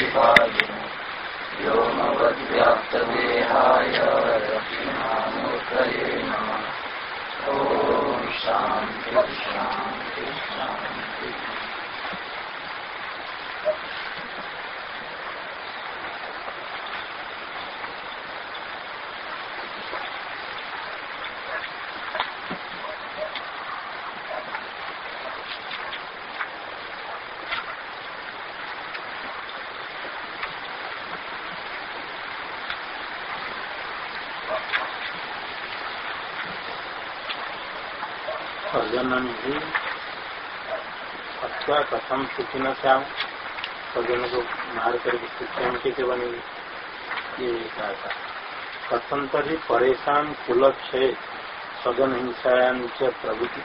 प्रतिपादिने व्योमवद्व्याप्तदेहाय दक्षिणामूर्तये नमः ॐ भी अच्छा कथम सुखी न चाहो सज्जन को मार करके सुखी कैसे बनेगी ये कहा था कथम तरी परेशान कुलक्षय सदन हिंसायान प्रवृत्ति.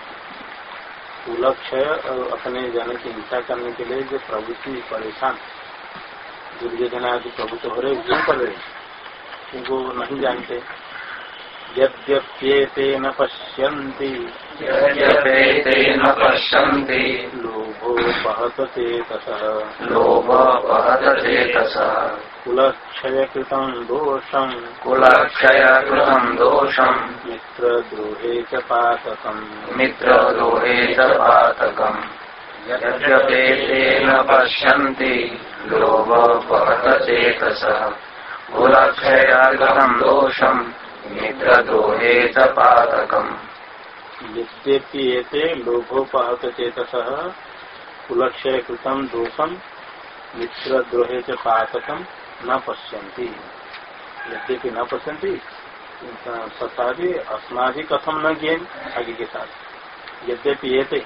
कुलक्षय और अपने जन की हिंसा करने के लिए जो प्रवृत्ति परेशान. दुर्योधन आदि प्रभुत्व हो रहे क्यों कर रहे उनको नहीं जानते यद्यप्येते न पश्यन्ति पश्यन्ति। कुलक्षयकृतं दोषम्। कुलक्षयकृतम् दोषम्। मित्रद्रोहे च पातकम्। मित्रद्रोहे च पातकम्। यद्यपेते न पश्यन्ति। लोभोपहत चेतसः कुलक्षयाकृतम् दोषम्। मित्रद्रोहे च पातकम्। यद्यपि लोभोपहत चेतसः कुलक्षयकृतं दोषम् मित्रद्रोहे च पातकम् न पश्यन्ति। यद्यपि न पश्यन्ति तथापि अस्माभि कथम न ज्ञान आगे के साथ। यद्यपि एते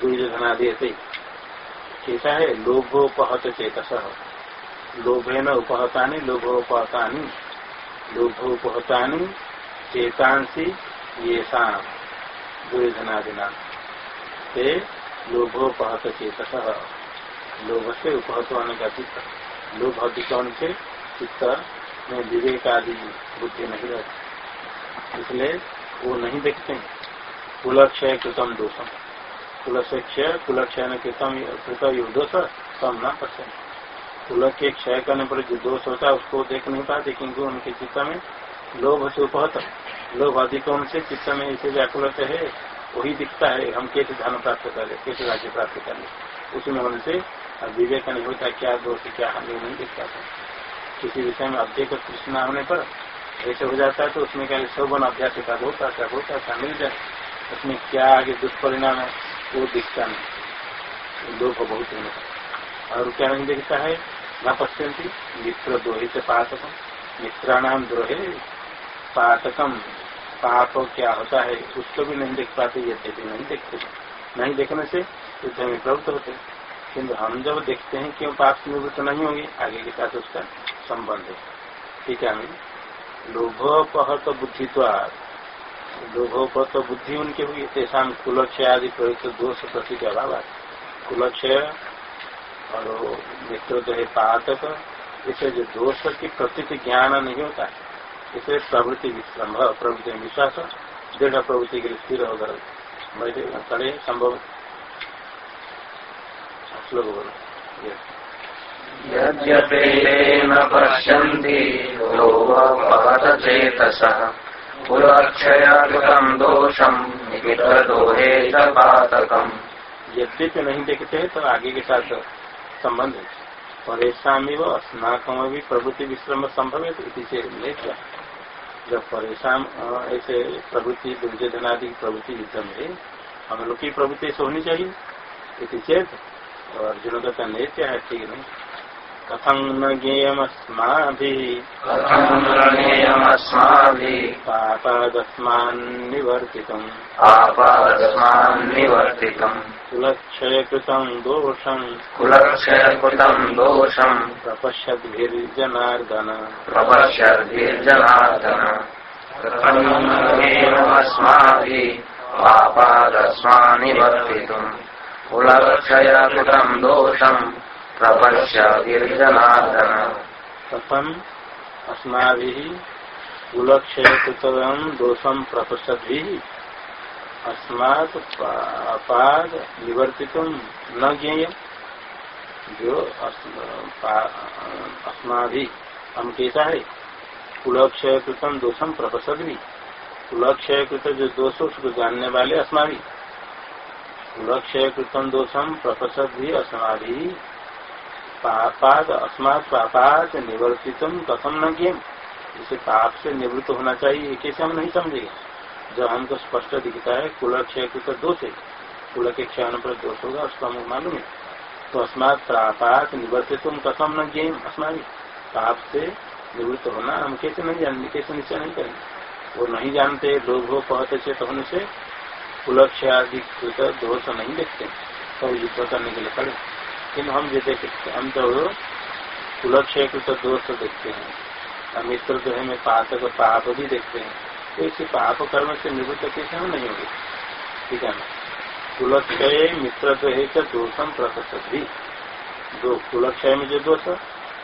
दुर्योधनादि एते कैसा है लोभोपहत चेतस लोभेन उपहतानि लोभोपहतानि लोभोपहतानि, चेतांसी ये दुर्योधनादिना ते लोभोपहत चेतस लोभ से उपहत होने का चित्त लोभ अधिक होने से चित्त में विवेक आदि बुद्धि नहीं रहती। इसलिए वो नहीं देखते कुलक्षय कृतम दोषम। कुलक्षय क्षय कुलक्षय कृतम, कृत दोष तम न पश्चिम कुल के क्षय करने पर जो दोष होता है, उसको देख नहीं पाते, क्योंकि उनके चित्त में लोभ से उपहत लोभ अधिक उनसे चित्त में इसे व्याकुलत है, वही दिखता है। हम कैसे धन प्राप्त कर कैसे राज्य प्राप्त कर उसमें होने से विवेक नहीं होता क्या दोष क्या हानि नहीं दिखता पाता किसी विषय में अध्यक्ष कृष्णा होने पर ऐसे हो जाता है तो उसमें क्या शोभन अभ्यास का बहुत अच्छा बहुत अच्छा मिल जाए। उसमें क्या आगे दुष्परिणाम है, वो दिखता नहीं। लोभ बहुत होने का और क्या नहीं दिखता है? न पश्यंती मित्र द्रोहित पातकम, मित्राणाम द्रोहे पातकम। पाप क्या होता है, उसको भी नहीं देख पाते, ये देते नहीं देखते। नहीं देखने से युद्ध में प्रवृत्त होते। किन्तु हम जब देखते हैं क्यों पाप निवृत्त नहीं होंगे, आगे के साथ उसका संबंध है। ठीक है लोभोपहत बुद्धित्वाद लोभोपहत बुद्धि उनके हुई, तेषा कुलक्षय आदि प्रयुक्त दोष प्रति के अभाव कुलक्षय और मित्र जो है पातक, इसे जो दोष की प्रति ज्ञान नहीं होता इसलिए प्रवृत्ति विश्रम प्रवृत्ति में विश्वास दृढ़ प्रवृत्ति के लिए स्थिर होकर खड़े संभव। श्लोक बोलो। यद्यपेते न पश्यन्ति लोभपहत चेतसः दोषम् मित्रदोहे च पातकम्। यद्यपि नहीं देखते तो आगे के साथ संबंध है। परेशान व अस्नाकम भी प्रवृत्ति विश्रम संभव है इसी से क्या जब परेशान ऐसे प्रवृत्ति दुर्योधनादि प्रवृत्ति युद्ध में हम लोग की प्रवृत्ति ऐसे होनी चाहिए। इसी चेत और अर्जुन का क्या है, ठीक नहीं कथं न ज्ञेयमस्माभिः पापादस्मान्निवर्तितम् आपादस्मान्निवर्तितम् कुलक्षयकृतम् दोषम्। कुलक्षयकृतम् दोषम्। प्रपश्यद्भिर्जनार्दन। प्रपश्यद्भिर्जनार्दन। अस्माभिः पापादस्मान्निवर्तितुम् कुलक्षयकृतम् दोषम्। प्रपश्यद्भिर्जनार्दन कथम अस्माभि दोषम प्रपश्यद्भि अस्मात् न ज्ञेय जो अस्माभि हम कैसा है कुलक्षय कृतम दोषम प्रपसद कुलक्षय कृत जो दोष, उसको जानने वाले अस्माभि। कुलक्षय कृतम दोषम प्रपसद अस्माभि पापाद अस्मात पापात निवर्तित कथम न गेम इसे पाप से निवृत्त होना चाहिए, कैसे हम नहीं समझेंगे? जब हमको स्पष्ट दिखता है, कुल क्षय दोष है। कुल के क्षय पर दोष होगा, उसको हमें मालूम है। तो अस्मात पापात निवर्तित कथम न गेम अस्माभि पाप से निवृत्त होना हम कैसे नहीं जानते, कैसे निश्चय नहीं करेंगे। वो नहीं जानते, लोग हो कहते से तो होने से कुलक्षयाधिकृत दोष नहीं देखते। तो युद्ध करने के लिए खड़े किन्तु हम जो देखते हम तो कुलक्षयकृत दोष देखते हैं। मित्र जो है, में पातक पाप भी देखते हैं। तो इसी पाप कर्म से निवृत्त कैसे हम नहीं होंगे? ठीक है ना? कुलक्षय मित्र जो है तो दोषम प्रकट भी दो कुलक्षय में जो दोष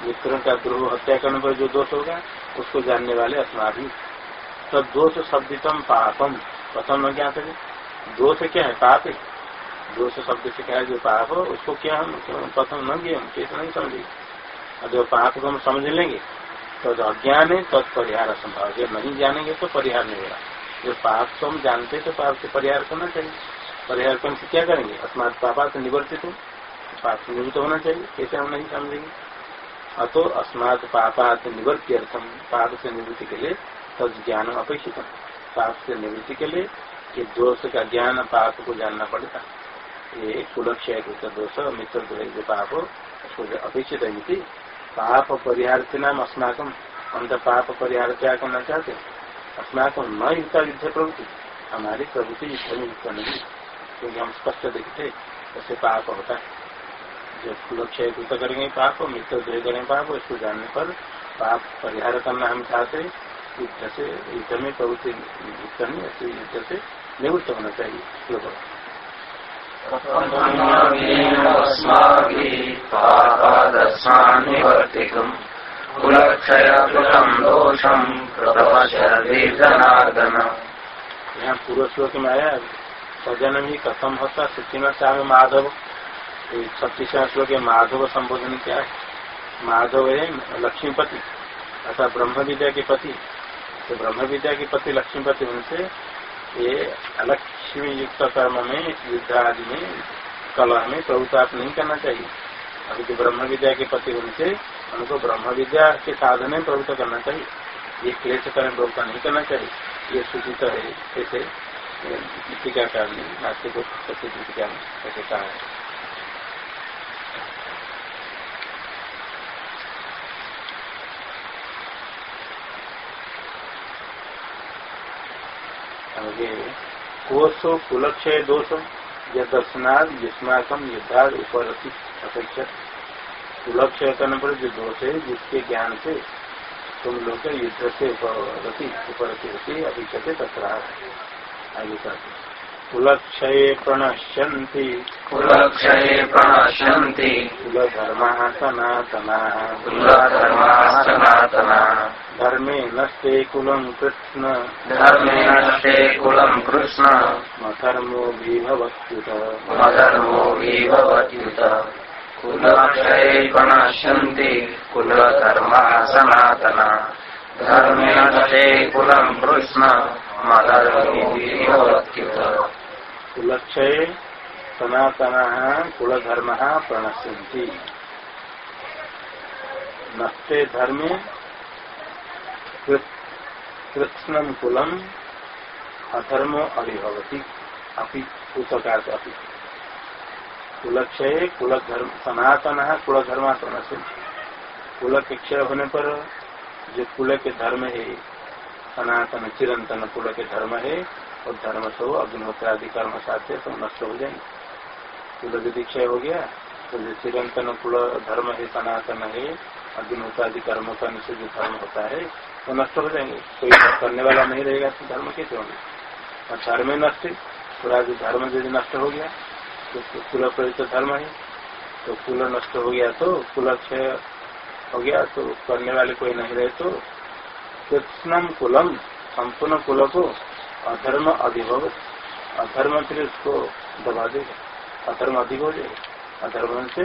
मित्रों का द्रोह, हत्या करने पर जो दोष होगा, उसको जानने वाले अस्माभि तब दोष शब्दितम पापम। प्रथम न ज्ञात है दोष क्या है? पाप है। दोष शब्द से क्या जो पाप हो, उसको क्या हम प्रथम न गए हम कैसे नहीं समझे। और जो पाप को हम समझ लेंगे तो अज्ञान है तो परिहार असंभव जब नहीं जानेंगे तो परिहार नहीं होगा। जो पाप को हम जानते तो पाप से परिहार करना चाहिए। परिहार करने से क्या करेंगे? अस्मात पापा से निवर्तित हो। पाप से निवृत्त होना चाहिए। कैसे हम नहीं समझेंगे? अतो अस्मात पापात निवृत्ति अर्थम पाप से निवृत्ति के लिए तद ज्ञान अपेक्षित पाप से निवृत्ति के लिए ये दोष का ज्ञान पाप को जानना पड़ता ये कुलक्षय दोष मित्र जो पाप उसको अपेक्षित है पाप परिहार नाम अस्माकम, हम तो पाप परिहार क्या करना चाहते अस्माकम न युक्ता युद्ध प्रवृत्ति, हमारी प्रवृत्ति युद्ध में युक्त नहीं, क्योंकि हम स्पष्ट देखते, ऐसे पाप होता है। जो लक्ष्य कृत करेंगे पाप मित्र जो करेंगे पाप इसको जानने पर पाप परिहार करना हम चाहते युद्ध से, युद्ध में प्रवृत्ति, युद्ध नहीं ऐसे युद्ध से निवृत्त होना चाहिए यहाँ पूर्व श्लोक में आया सजन ही कथम होता, सचिन माधव। छत्तीसवें श्लोक के माधव संबोधन क्या है। माधव है लक्ष्मीपति, अर्थात ब्रह्म विद्या के पति। तो ब्रह्म विद्या के पति लक्ष्मीपति उनसे ये अलक्ष्मी युक्त कर्म में युद्ध आदि में कला में प्रभुताप नहीं करना चाहिए अभी जो ब्रह्म विद्या के पति उनसे उनको ब्रह्म विद्या के साधन में प्रवृत्त करना चाहिए ये क्लेश कर्म प्रवृत्त नहीं करना चाहिए ये सूचित है ऐसे टीकाकार ने नास्तिक को टीका ऐसे कहा है आगे कोशो कुलक्षय दोष या दर्शनाद युष्माकम युद्धाद उपरति अपेक्षा कुलक्षय करने पर जो दोष है जिसके ज्ञान से तुम लोग युद्ध से उपरति उपरति होती अपेक्षा तथा आगे कहते कुलक्षये प्रणश्यन्ति। कुलक्षये प्रणश्यन्ति। कुलधर्माः सनातनाः। कुलधर्माः सनातनाः। धर्मे नष्टे कुलम् कृष्ण धर्मे नष्टे कुलम् कृष्ण मधर्मो विभवत्युत मधर्मो विभवत्युत कुलक्षये प्रणश्यन्ति कुलधर्माः सनातना धर्मे नष्टे कुलम् कृष्ण मधर्मो विभवत्युत कुलक्षय सनातन कुलधर्म प्रणश्यंती नष्टे धर्मे कृष्ण कुलम अधर्म अभिभवती अपि उत्तर अपि कुलक्षय कुल धर्म सनातन कुलधर्म प्रणश्यंती कुल के क्षय होने पर जो कुल के धर्म है सनातन चिरंतन कुल के धर्म है और धर्म से अग्निहोत्र आदि कर्म साध्य तो नष्ट हो जाएँगे कुल यदि क्षय हो गया तो जो चिरंतन कुल धर्म है सनातन है अग्निहोत्र आदि कर्म करने से जो धर्म होता है वो नष्ट हो जाएँगे। कोई करने वाला नहीं रहेगा तो धर्म कैसे होंगे और धर्म ही नष्ट, पूरा जो धर्म यदि नष्ट हो गया तो कुल प्रयुक्त धर्म है तो कुल नष्ट हो गया तो कुल क्षय हो गया तो करने वाले कोई नहीं रहे तो कृष्णम कुलम, संपूर्ण कुल को अधर्म अधिभव, अधर्म फिर उसको दबा देगा। अधर्म अधिक हो जाएगा। अधर्म से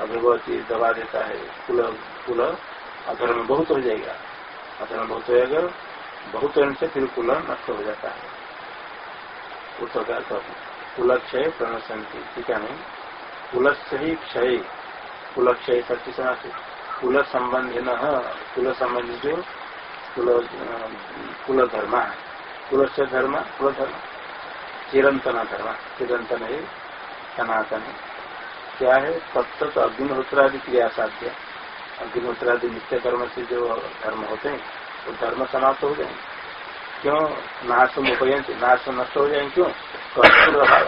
अभिभवती दबा देता है। कुल कुल अधर्म बहुत हो जाएगा। अधर्म बहुत जाएगा बहुत से फिर कुल नष्ट हो जाता है। उत्तर का कुल क्षय प्रणशंति ठीक है नहीं? कुल से ही क्षय, कुल क्षय सत्य समाज कुल संबंधी न कुल संबंधी जो, कुल कुल धर्म, कुल से धर्म, कुल धर्म। चिरंतन धर्म, चिरंतन है, सनातन है। क्या है? तत्त अग्निहोत्रादि क्रिया साध्य। अग्निहोत्रादि नित्य कर्म से जो धर्म होते हैं, वो धर्म समाप्त हो जाएँगे क्यों? नाश उपयंत, नाश नष्ट हो जाएँगे क्यों? कर्पूर अभाव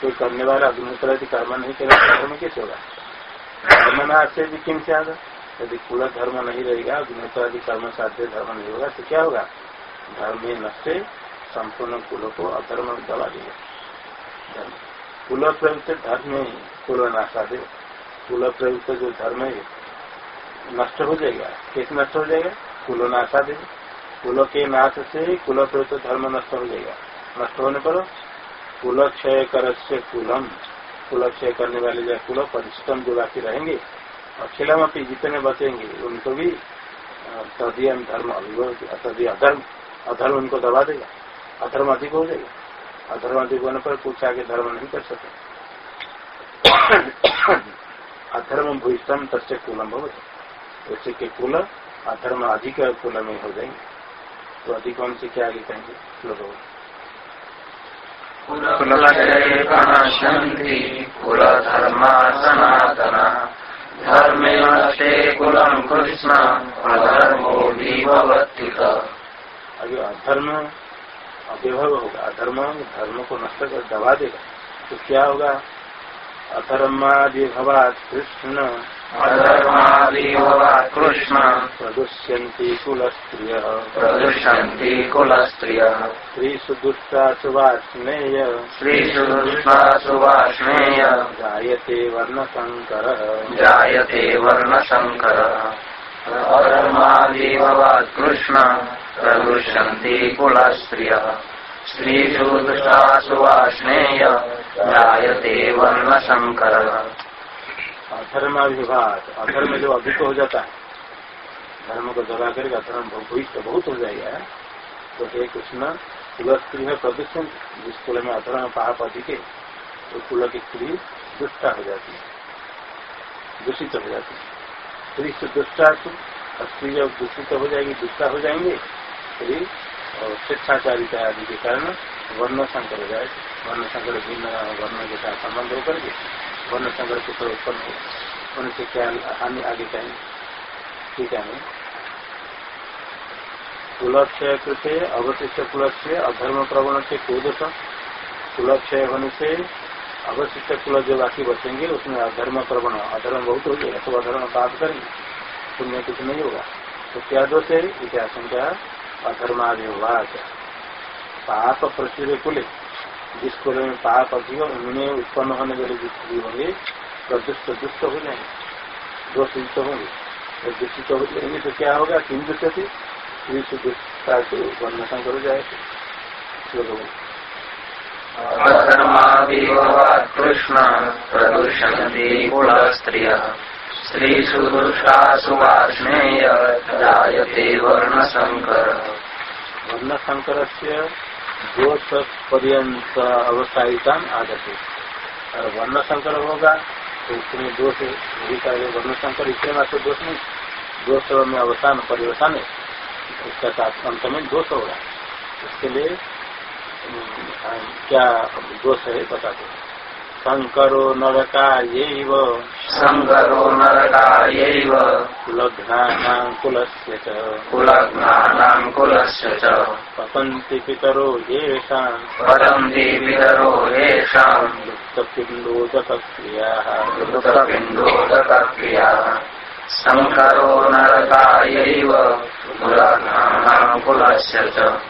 कोई करने वाला अग्निहोत्रादि कर्म नहीं करेगा धर्म कैसे होगा? धर्म नाश से भी किम से आगा? यदि पूरा धर्म नहीं रहेगा अग्निहोत्रादि कर्म साध्य धर्म नहीं होगा तो क्या होगा? धर्म ही नष्ट संपूर्ण कुलों को अधर्म दबा देगा कुल प्रयुक्त धर्म कुल नाशा दे कुल प्रयुक्त जो धर्म है नष्ट हो जाएगा। कैसे नष्ट हो जाएगा। कुल नाशा दे कुल के नाश से कुल तो धर्म नष्ट हो जाएगा। नष्ट होने पर कुल क्षय कर कुलम। कुल क्षय करने वाले जो कुल परिश्रम जो बाकी रहेंगे और खिलम अपनी जितने बचेंगे, उनको भी तदीय धर्म तदीय अधर्म अधर्म उनको दबा देगा। अधर्म अधिक हो जाएगा। अधर्म अधिक होने पर कुछ आगे धर्म नहीं कर सकते। अधर्म भूषम तस्य कुलम भवत। उससे के कुल अधर्म अधिक कुल में हो जाएँगे। तो अधिक से क्या आगे कहेंगे? लोग कुलधर्मा सनातना। धर्मे नष्टे कुलम कृष्ण अधर्मो अभी अधर्म अव्यभव होगा। अधर्म धर्म को नष्ट कर दबा देगा। तो क्या होगा? अधर्मादिभवा कृष्ण कृष्ण प्रदुष्यन्ति कुलस्त्रियः। प्रदुष्यन्ति कुलस्त्रियः। स्त्रीषु दुष्टासु वास्नेय स्त्रीषु दुष्टासु वाष्णेय। जायते वर्णशङ्करः। जायते वर्णशङ्करः। अधर्मादिभवात् कृष्ण प्रदुष्यन्ति कुलस्त्रियः। स्त्रीषु दुष्टासु वाष्णेय। जायते वर्णशङ्करः। अधर्माभिभात अधर्म जो अधिक हो जाता है, धर्म को दबा करके अधर्म भविष्य बहुत हो जाएगा। तो हे कृष्ण कुल स्त्री है प्रदूषण, जिस कुल में अधर्म पाप अधिक है तो कुल की स्त्री दुष्टा हो जाती है, दूषित हो जाती है। स्त्री से दुष्टा स्त्री जब दूषित हो जाएगी, दुष्टा हो जाएँगे स्त्री और स्वेच्छाचारिता आदि के कारण वर्ण संकर हो जाए, वर्ण संकर भिन्न वर्ण के साथ संबंध होकर के वर्ण संग्रह के तो उत्पन्न होने से क्या हानि आगे कहेंगे ठीक है कुलक्षय कृते अवशिष्ट कुलक्षय अधर्म प्रवण से को दोष कुलक्षय होने से अवशिष्ट कुल जो बाकी बचेंगे, उसमें अधर्म प्रवण, अधर्म बहुत हो जाएगा तो अधर्म पाप करेंगे। पुण्य कुछ नहीं होगा। तो क्या दोष है? इतिहास का अधर्मादिवाद पाप प्रचुर कुल। जिस कुल में पाप अधिक उनमें उत्पन्न होने वाले जो स्त्री होंगे प्रदुष्ट दुष्ट हो जाएँगे। दोष युक्त होंगे। जब दूषित हो जाएँगे तो क्या होगा? किम दुष्ट से दुष्टता से वर्ण संकर हो जाएगा कृष्ण स्त्रीषु जायते वर्ण संकर से दोष पर्यंत अवस्थायिता आगते और वर्ण संकर होगा तो उसमें दोष नहीं करेगा वर्ण संकर इतने मात्र दोष नहीं। दोष में अवसान परिवर्तन है उसका साथ अंत में दोष होगा। इसके लिए क्या दोष है बता दो शंकरो नरका ये शङ्करो नरकायैव। कुलघ्नानां कुलस्य च। कुलग्नानाम् कुलस्य च। पतन्ति पितरो पतन्ति पितरो येषाम्। लुप्तपिण्डोदकक्रियाः मृतपिण्डोदकक्रियाः शङ्करो नरकायैव। कुलग्नानाम् कुलस्य च।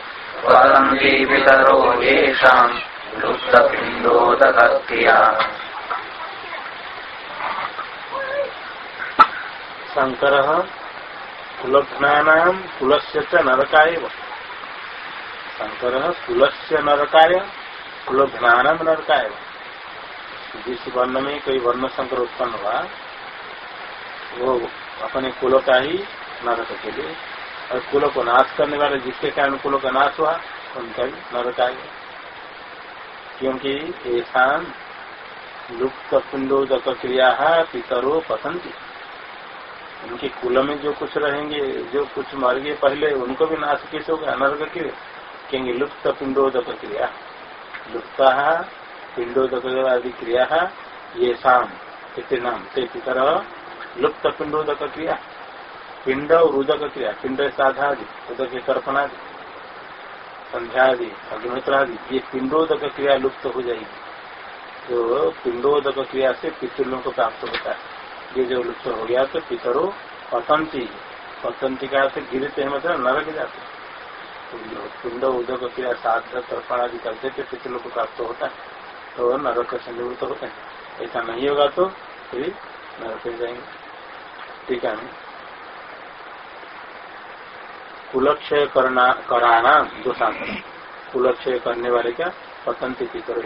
पतन्ति पितरो येषाम्। शंकर कुलघ्ना कुलस्य च नरकाय शंकर कुलस्य नरकाय कुलघ्नान नरकाय जिस वर्ण में कोई वर्ण शंकर उत्पन्न हुआ, वो अपने कुल का ही नरक के लिए। और कुल को नाश करने वाले जिसके कारण कुल का नाश हुआ, उनका भी नरक आ गया क्योंकि ऐसा लुप्त पिंडोदक क्रिया पितरो पसंद उनके कुल में जो कुछ रहेंगे, जो कुछ मर गए पहले, उनको भी नाश कैसे होगा अनर्ग के क्योंकि लुप्त पिंडोदक क्रिया लुप्त पिंडोदक आदि क्रिया ये शाम कितने नाम से पितर लुप्त पिंडोदक क्रिया पिंड और उदक क्रिया पिंड साधा आदि उदक कर्पण आदि संध्या आदि अग्निहोत्र आदि ये पिंडोदक क्रिया लुप्त हो जाएगी। तो पिंडोदक क्रिया से पितृलों को प्राप्त होता है। ये जो लुप्त हो गया तो पितरो पतंती पतंती का से गिरते हैं मतलब नरक जाते तो पिंड उदक क्रिया साध तर्पण आदि करते थे पितृलों को प्राप्त होता है। तो नरक से निवृत्त होते हैं। ऐसा नहीं होगा तो फिर नरक जाएँगे। ठीक है कुलक्षय कराना दोषांतर कुलक्षय करने वाले क्या? पतंती पितरो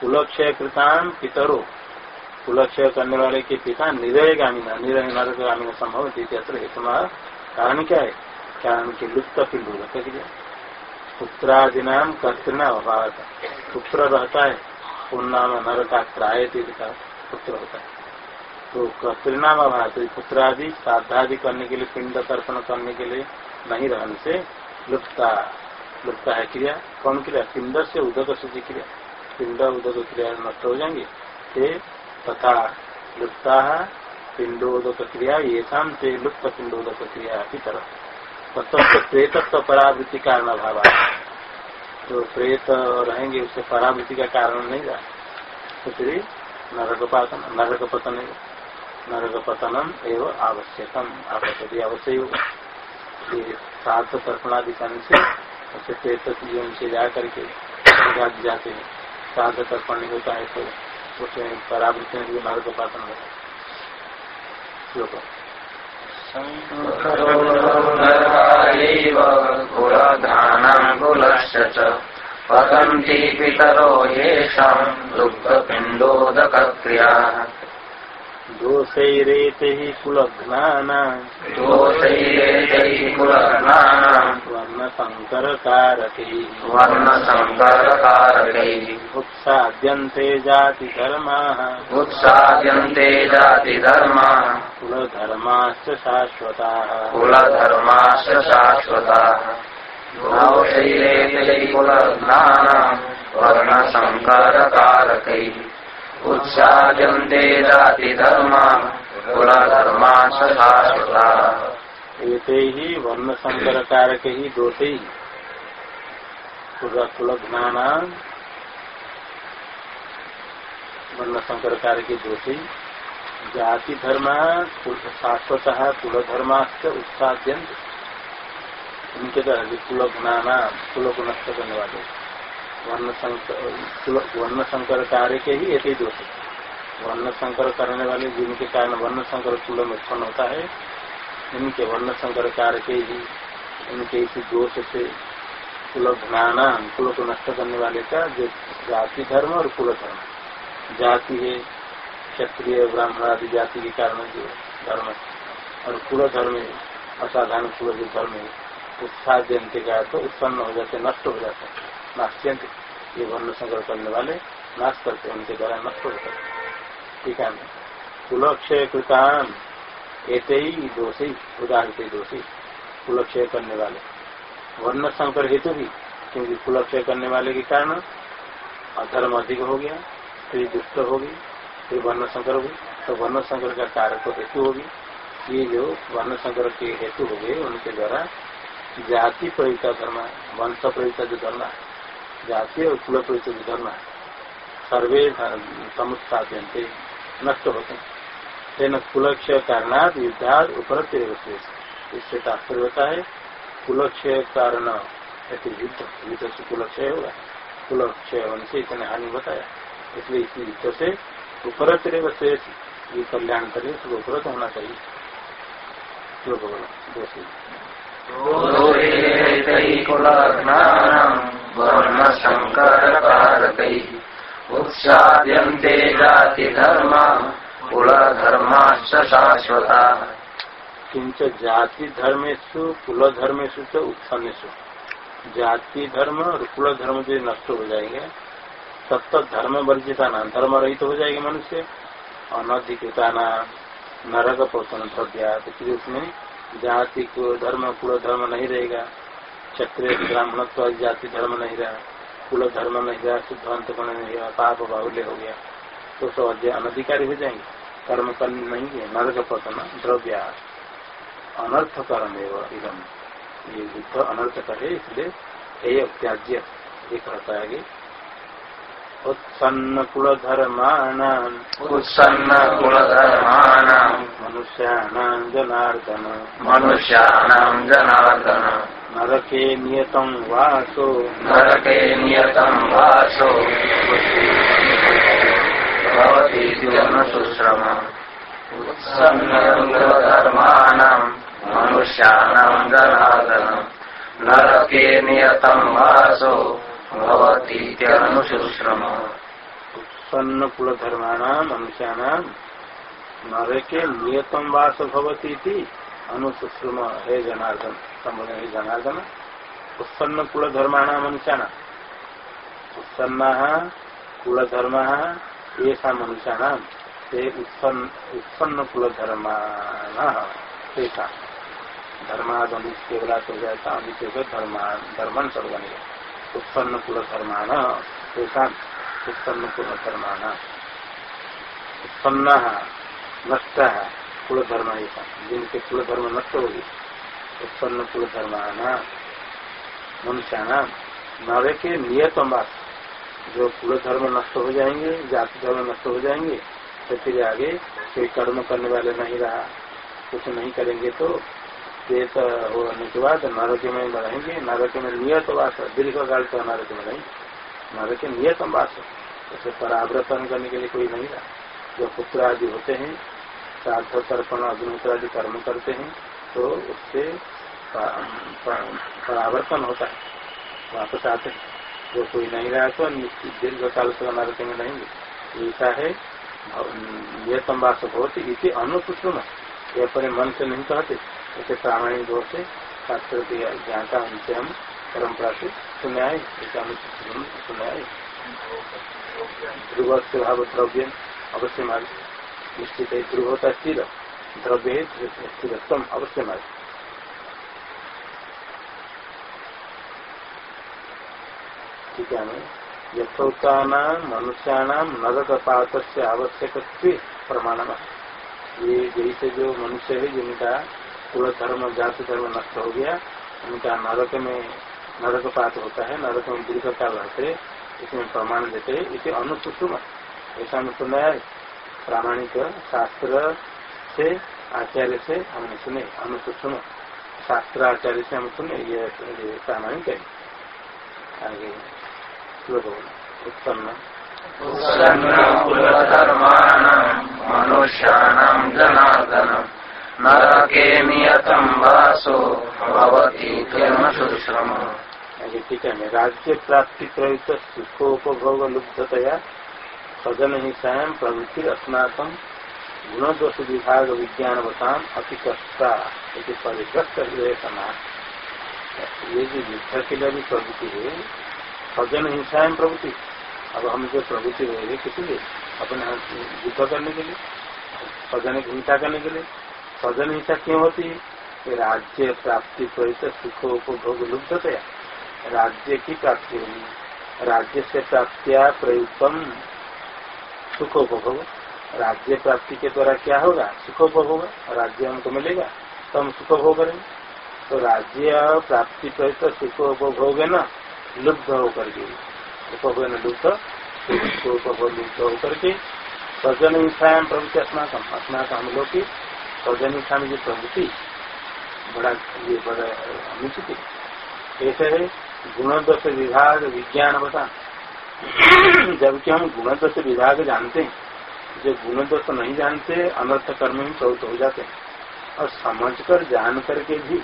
कुलक्षय कृतान पितरो। कुलक्षय करने वाले के पिता निरय गामीना निरय नरक गामीना संभव हेतु कारण क्या है? कारण के लुप्त पिंडू क्रिया पुत्रादि नाम कर्तृना अभाव पुत्र रहता है पुण्नाम नरका त्राय पुत्र होता है। तो कर्तृनाम अभाव तो पुत्रादि श्राद्धादि करने के लिए, पिंड तर्पण करने के लिए नहीं रहने से लुप्ता लुप्ता है क्रिया। कौन क्रिया? पिंड से उदक से क्रिया। पिंड, उदक क्रिया नष्ट हो जाएँगे। ते तथा लुप्ता पिंडोदक क्रिया, ये शाम से लुप्त पिंडोदक क्रिया की तरह। तत्व प्रेतत्व परावृत्ति कारण अभाव जो प्रेत रहेंगे, उससे परावृत्ति का कारण नहीं रहा। तो फिर नरक पतन नरक पतन नरक पतनम एवं आवश्यकम। आवश्यक आवश्यक होगा ये सात तर्पणादि करने से उससे प्रेत जीवन से जा करके जाते हैं साध तर्पण नहीं होता है तो उसमें परावृत्ति में नरक पतन होगा श्लोक। कुलधानाङ्कुलश्च च। पतन्ति पितरो येषाम् दुःखपिण्डोदकक्रियाः दोषैरेते हि कुलघ्नाना। दोषैरेते हि कुलघ्नानाम् वर्णसङ्करकारकैः वर्णसङ्करकारकैः उत्साद्यन्ते जातिधर्माः। उत्साद्यन्ते जातिधर्माः। कुलधर्माश्च शाश्वताः। कुलधर्माश्च शाश्वताः। दोषैरेते हि कुलघ्नानाम् शाश्वताः। एते ही वर्ण संकर कारक ही दोषे ही। वर्ण संकर कारक दोषे जाति धर्म शाश्वत कुल धर्माश्च उत्साद्यंत उनके द्वारा कुल ज्ञान कुल को करने वाले वर्ण संकर कार्य के ही एक ही दोष वर्ण संकर करने वाले जिनके कारण वर्ण संकर कुल में उत्पन्न होता है, इनके वर्ण संकर कार्य के ही, इनके इसी दोष से कुल ज्ञान, कुल को नष्ट करने वाले का जो जाति धर्म और कुल धर्म। जाति है, क्षत्रिय, ब्राह्मण आदि जाति के कारण जो धर्म और कुल धर्म है, असाधारण कुल जो धर्म है, उत्साह जयंती का तो उत्पन्न हो जाते नष्ट हो जाते नाश्यंत ये वर्ण संग्रह करने वाले नाश करते उनके द्वारा नष्ट हो। जाते ठीक है? कुलक्षय कृतान ऐसे ही दोषी, उदाहरित दोषी, कुलक्षय करने वाले। वर्ण संकर हेतु भी, क्योंकि कुलक्षय करने वाले के कारण अधर्म अधिक हो गया फिर दुष्ट होगी फिर वर्ण संकर होगी तो वर्ण संकर का कारक हेतु होगी। ये जो वर्ण संकर के हेतु हो गए, उनके द्वारा जाति प्रयुक्त धर्म, वंश प्रयुक्त जो धर्म जाति प्रयुक्त जो धर्म सर्वे समुत्पाद्यंते नष्ट होते हैं। तेना कुलक्षय कारणात युद्धाद उपरत इससे तात्पर्य होता है, कुलक्षय कारण युद्ध युद्ध से कुलक्षय होगा कुलक्षय होने से इतने हानि बताया इसलिए इसी युद्ध से उपरत शेष ये कल्याण करे उसको उपरत होना चाहिए। श्लोक बोलो दोषी वर्णशङ्करकारकैः उत्साद्यन्ते जातिधर्मा कुलधर्माश्च शाश्वता। किंच जाति धर्मेशु कुल धर्मेशु च उत्थानेशु जाति धर्म और कुल धर्म जो नष्ट हो जाएगा, तब तक धर्म वर्जिता नाम धर्म रहित हो जाएगा मनुष्य। अनधिकृता नाम नरक पोषण तो उसमें जाति को, धर्म कुल धर्म नहीं रहेगा। क्षत्रिय ब्राह्मण जाति धर्म नहीं रहा कुल धर्म नहीं रहा सिद्धांत को नहीं रहा पाप बाहुल्य हो गया। तो सब अनधिकारी हो जाएँगे। कर्म कर्म नहीं है नरक पतन द्रव्या। अनर्थ कर्म एवं ये युद्ध अनर्थ है इसलिए हे त्याज्य ये कहता है उत्सन्न कुल धर्मान उत्सन्न कुल धर्मान मनुष्याणां जनार्दन। मनुष्याणां जनार्दन। नरके नियतं वासो। नरके नियतं वासो। भवतीति अनुशुश्रम उत्सन्न कुल धर्माणां मनुष्याणां जनार्दन। नरके नियतं वासो। भवतीत्यनुशुश्रम उत्पन्न कुल धर्माना मनुष्याणाम नर के नियतम वास भवती अनुशुश्रम हे जनार्दन, संबंध हे जनार्दन उत्पन्न कुल धर्माणा मनुष्याना उत्पन्न कुल धर्म ऐसा मनुष्याणाम ते उत्पन्न कुल धर्माना ऐसा धर्माद केवला हो जाता अनिश्चय धर्मान धर्मन सब बनेगा उत्पन्न कुल धर्मान उत्पन्न कुल धर्मान उत्पन्न नष्ट कुल धर्म जिनके कुल धर्म नष्ट होगी उत्पन्न कुल धर्मान मनुष्याना नरे के नियत बात। जो कुल धर्म नष्ट हो जाएँगे, जाति धर्म नष्ट हो जाएँगे तो फिर आगे कोई कर्म करने वाले नहीं रहा। कुछ नहीं करेंगे तो चेत होने के बाद नरक में रहेंगे। नरक में नियत वास दीर्घ काल तो नरक में रहेंगे। नरक नियत वास जैसे पराव्रतन करने के लिए कोई नहीं रहा। जो पुत्र आदि होते हैं श्राद्ध तर्पण अग्निहोत्र आदि कर्म करते हैं तो उससे परावर्तन होता है। वापस आते हैं। जो कोई नहीं रहा तो निश्चित दीर्घ काल से नरक में रहेंगे ऐसा है। नियतम वास होती इसी अनुसूचना ये अपने मन से नहीं कहते ऐसे प्रामाणिक दो से शास्त्र के ज्ञाता उनसे हम परम्परा से सुनाए। आए सुने सुनाए। ध्रुव से भाव द्रव्य अवश्य मार्ग। निश्चित है ध्रुव होता स्थिर, द्रव्य स्थिरत्म अवश्य मार्ग ठीक है यथोक्ता मनुष्याणाम नरक पात से आवश्यक प्रमाण ये जैसे जो मनुष्य है जिनका कुल धर्म जाति धर्म नष्ट हो गया, उनका नरक में नरक पात होता है नरक में दीर्घ काल रहते, इसमें प्रमाण देते इसे अनुसुषुम ऐसा में है। प्रामाणिक शास्त्र से आचार्य से हमने सुने अनुसुषुम शास्त्र आचार्य से हम सुने ये प्रामाणिक है। आगे उत्पन्न मनुष्याणाम जनार्दन। नरके नियतम वासो भवती ठीक है राज्य प्राप्ति प्रयुक्त सुखोपभोग लुब्धतया सदन हिंसाएँ प्रवृत्ति अस्नातम गुणदोष विभाग विज्ञान अति कष्टा परिग्रस्त हृदय समान ये जो युद्ध के लिए भी प्रवृत्ति है सजन हिंसाएँ प्रवृत्ति। अब हम जो प्रवृत्ति रहेगी किसी लिए अपने युद्ध करने के लिए सजन हिंसा करने के लिए सजन हिंसा क्यों होती है? राज्य प्राप्ति प्रयुक्त सुख उपभोग लुप्तया राज्य की प्राप्ति होगी राज्य से प्राप्तिया प्रयुक्तम सुख उपभोग राज्य प्राप्ति के द्वारा क्या होगा? सुख उपभोग राज्य हमको मिलेगा तो हम सुख भोग करेंगे। तो राज्य प्राप्ति प्रयुक्त सुख उपभोग है न, लुप्त होकर के। उपभोग लुप्त उपभोग लुप्त होकर के। सजन हिंसा प्रवृत्ति अस्नाकम अस्नाक हम लोग की सौजन्य खाने की प्रवृत्ति, बड़ा ये बड़ा अनुचित ऐसे है, गुणदोष विभाग, विज्ञान बता। जबकि हम गुणदोष विभाग जानते हैं। जो गुणदोष नहीं जानते, अनर्थ कर्म में प्रवृत्त हो जाते हैं। और समझकर जान करके भी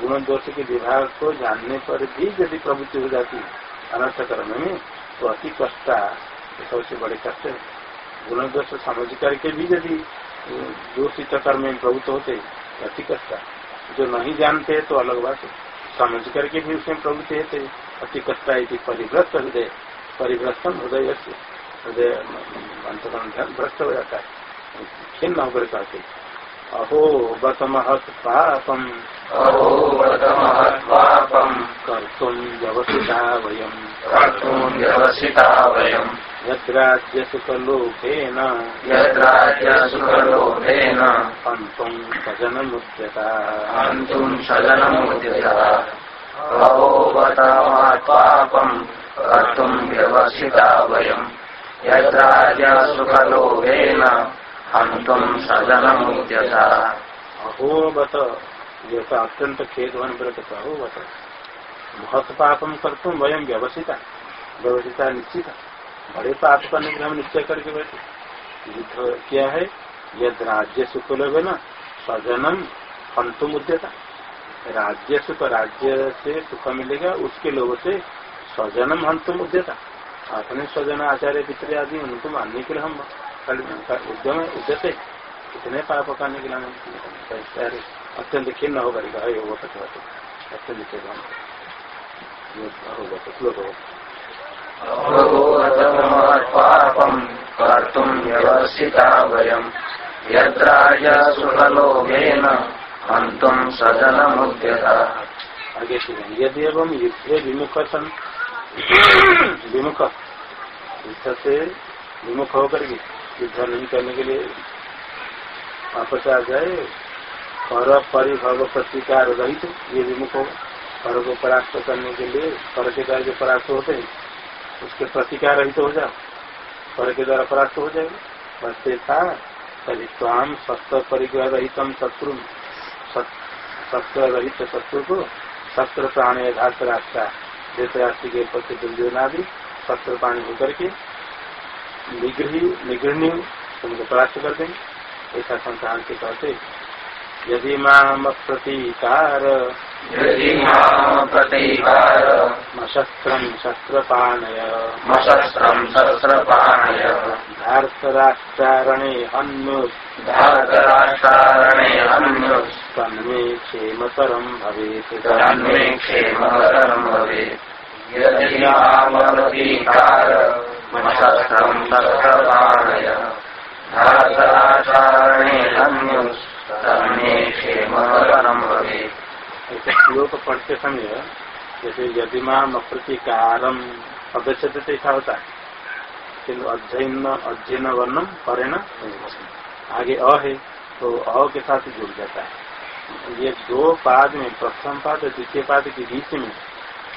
गुण दोष के विभाग को जानने पर भी यदि प्रवृत्ति हो जाती है, अनर्थ कर्म में तो अति कष्ट सबसे बड़े कष्ट है। गुण दोष समझ करके भी यदि दूषित कर्म में प्रभुत्व होते अति कष्ट जो नहीं जानते तो अलग बात है। समझ करके भी उसमें प्रवृत्ति होते, अति कष्ट परिभ्रष्ट हृदय। परिभ्रष्टम हृदय से हृदय अंतकरण भ्रष्ट हो जाता है। खिन्न होकर कहते अहो बत महत पापम। अहो बत महत पापम। कर्तुम व्यवसिता वयम। कर्तुं व्यवसिता वयम्। यद्राज्य सुखलोभेन यद्राज्यसुखलोभेन हन्तुं सजनमुद्यता। हन्तुं सदनमुदितः अहो बत महत् पापम्। कर्तुम् वयम् यद्राज्यसुखलोभेन हन्तुम् सदनमुद्यता अहो बत तो अत्यंत खेदवन व्रत अहो बत महत पापम करतुम वयम व्यवसिता व्यवसिता निश्चित। बड़े पाप करने के हम निश्चय करके बैठे। युद्ध क्या है? यद राज्य सुख लोग ना स्वजनम हंतुम उद्यता राज्य सुख राज्य से सुख मिलेगा, उसके लोगों से स्वजनम हंतुम उद्यता। अपने स्वजन आचार्य पितृ आदि उनको मानने के लिए हम उद्यम उद्यते। इतने पाप करने के लिए हम है। अत्यंत खिन्न होकर वो कथवाते अत्यंत खिन्न होगा। तो श्लोक होगा। कर्तुम् व्यवसिता वयम्। सदनमुद्यता आगे यदि एवं युद्धे विमुख सन विमुख। युद्ध से विमुख होकर के युद्ध नहीं करने के लिए वापस आ जाए। पर परिभव प्रतिकार रहित ये विमुख होगा पर को परास्त करने के लिए पर के द्वारा जो परास्त होते हैं, उसके प्रतिकार रहित हो जाओ। पर के द्वारा परास्त हो जाएगा। बसते था, तभी स्वाम सत्य परिग्रह रहितम शत्रु सत्य रहित शत्रु को शस्त्र प्राण यथार्थ रास्ता। धृतराष्ट्र के प्रति दुर्योनादि शस्त्र प्राणी होकर के निगृही निगृहणी उनको परास्त कर देंगे। ऐसा संसार के कहते यदि माम प्रतीकार यदि माम् प्रतीकार शस्त्रम शस्त्रपाणय मशस्त्रम् शस्त्रपाणय धार्तराष्ट्रारणे हन्यु धातराष्ट्रारणे अन्युस् तन्मे भवेत्। तन्मे भवेत्। यदि शस्त्रपाणय धातराष्ट्रारणे अन्युस् तन्मे क्षेमकरम् भवेत्। श्लोक पढ़ते समय जैसे यदि माम अप्रतिकारम अवश्यत ऐसा होता है किन्तु अध्ययन अध्ययन वर्णम परेण आगे अ है तो अ के साथ जुड़ जाता है। ये दो पाद में, प्रथम पाद और द्वितीय पाद के बीच में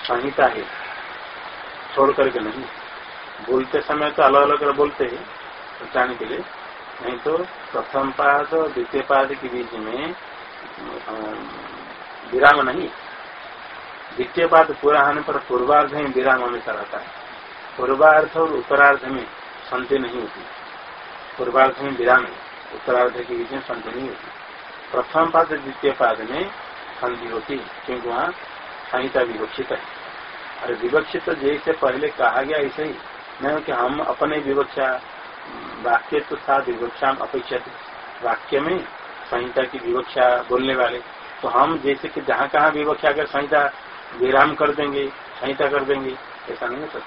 संहिता है। छोड़ करके नहीं। बोलते समय तो अलग अलग बोलते हैं, बताने के लिए। नहीं तो प्रथम पाद और द्वितीय पाद के बीच में विराम नहीं। द्वितीय पाद पूरा होने पर पूर्वार्ध में विराम हमेशा रहता है। पूर्वार्ध और उत्तरार्ध में संधि नहीं होती। पूर्वार्ध में विराम है। उत्तरार्ध के बीच में संधि नहीं होती। प्रथम पाद, द्वितीय पाद में संधि होती है क्योंकि वहाँ संहिता विवक्षित है। और विवक्षित जैसे पहले कहा गया ऐसे ही। नहीं, कि हम अपने विवक्षा, वाक्य तो था विवक्षा अपेक्षित वाक्य में संहिता की विवक्षा बोलने वाले। तो हम जैसे कि जहाँ कहाँ विवक्षा कर संहिता विराम कर देंगे, संहिता कर देंगे, ऐसा नहीं हो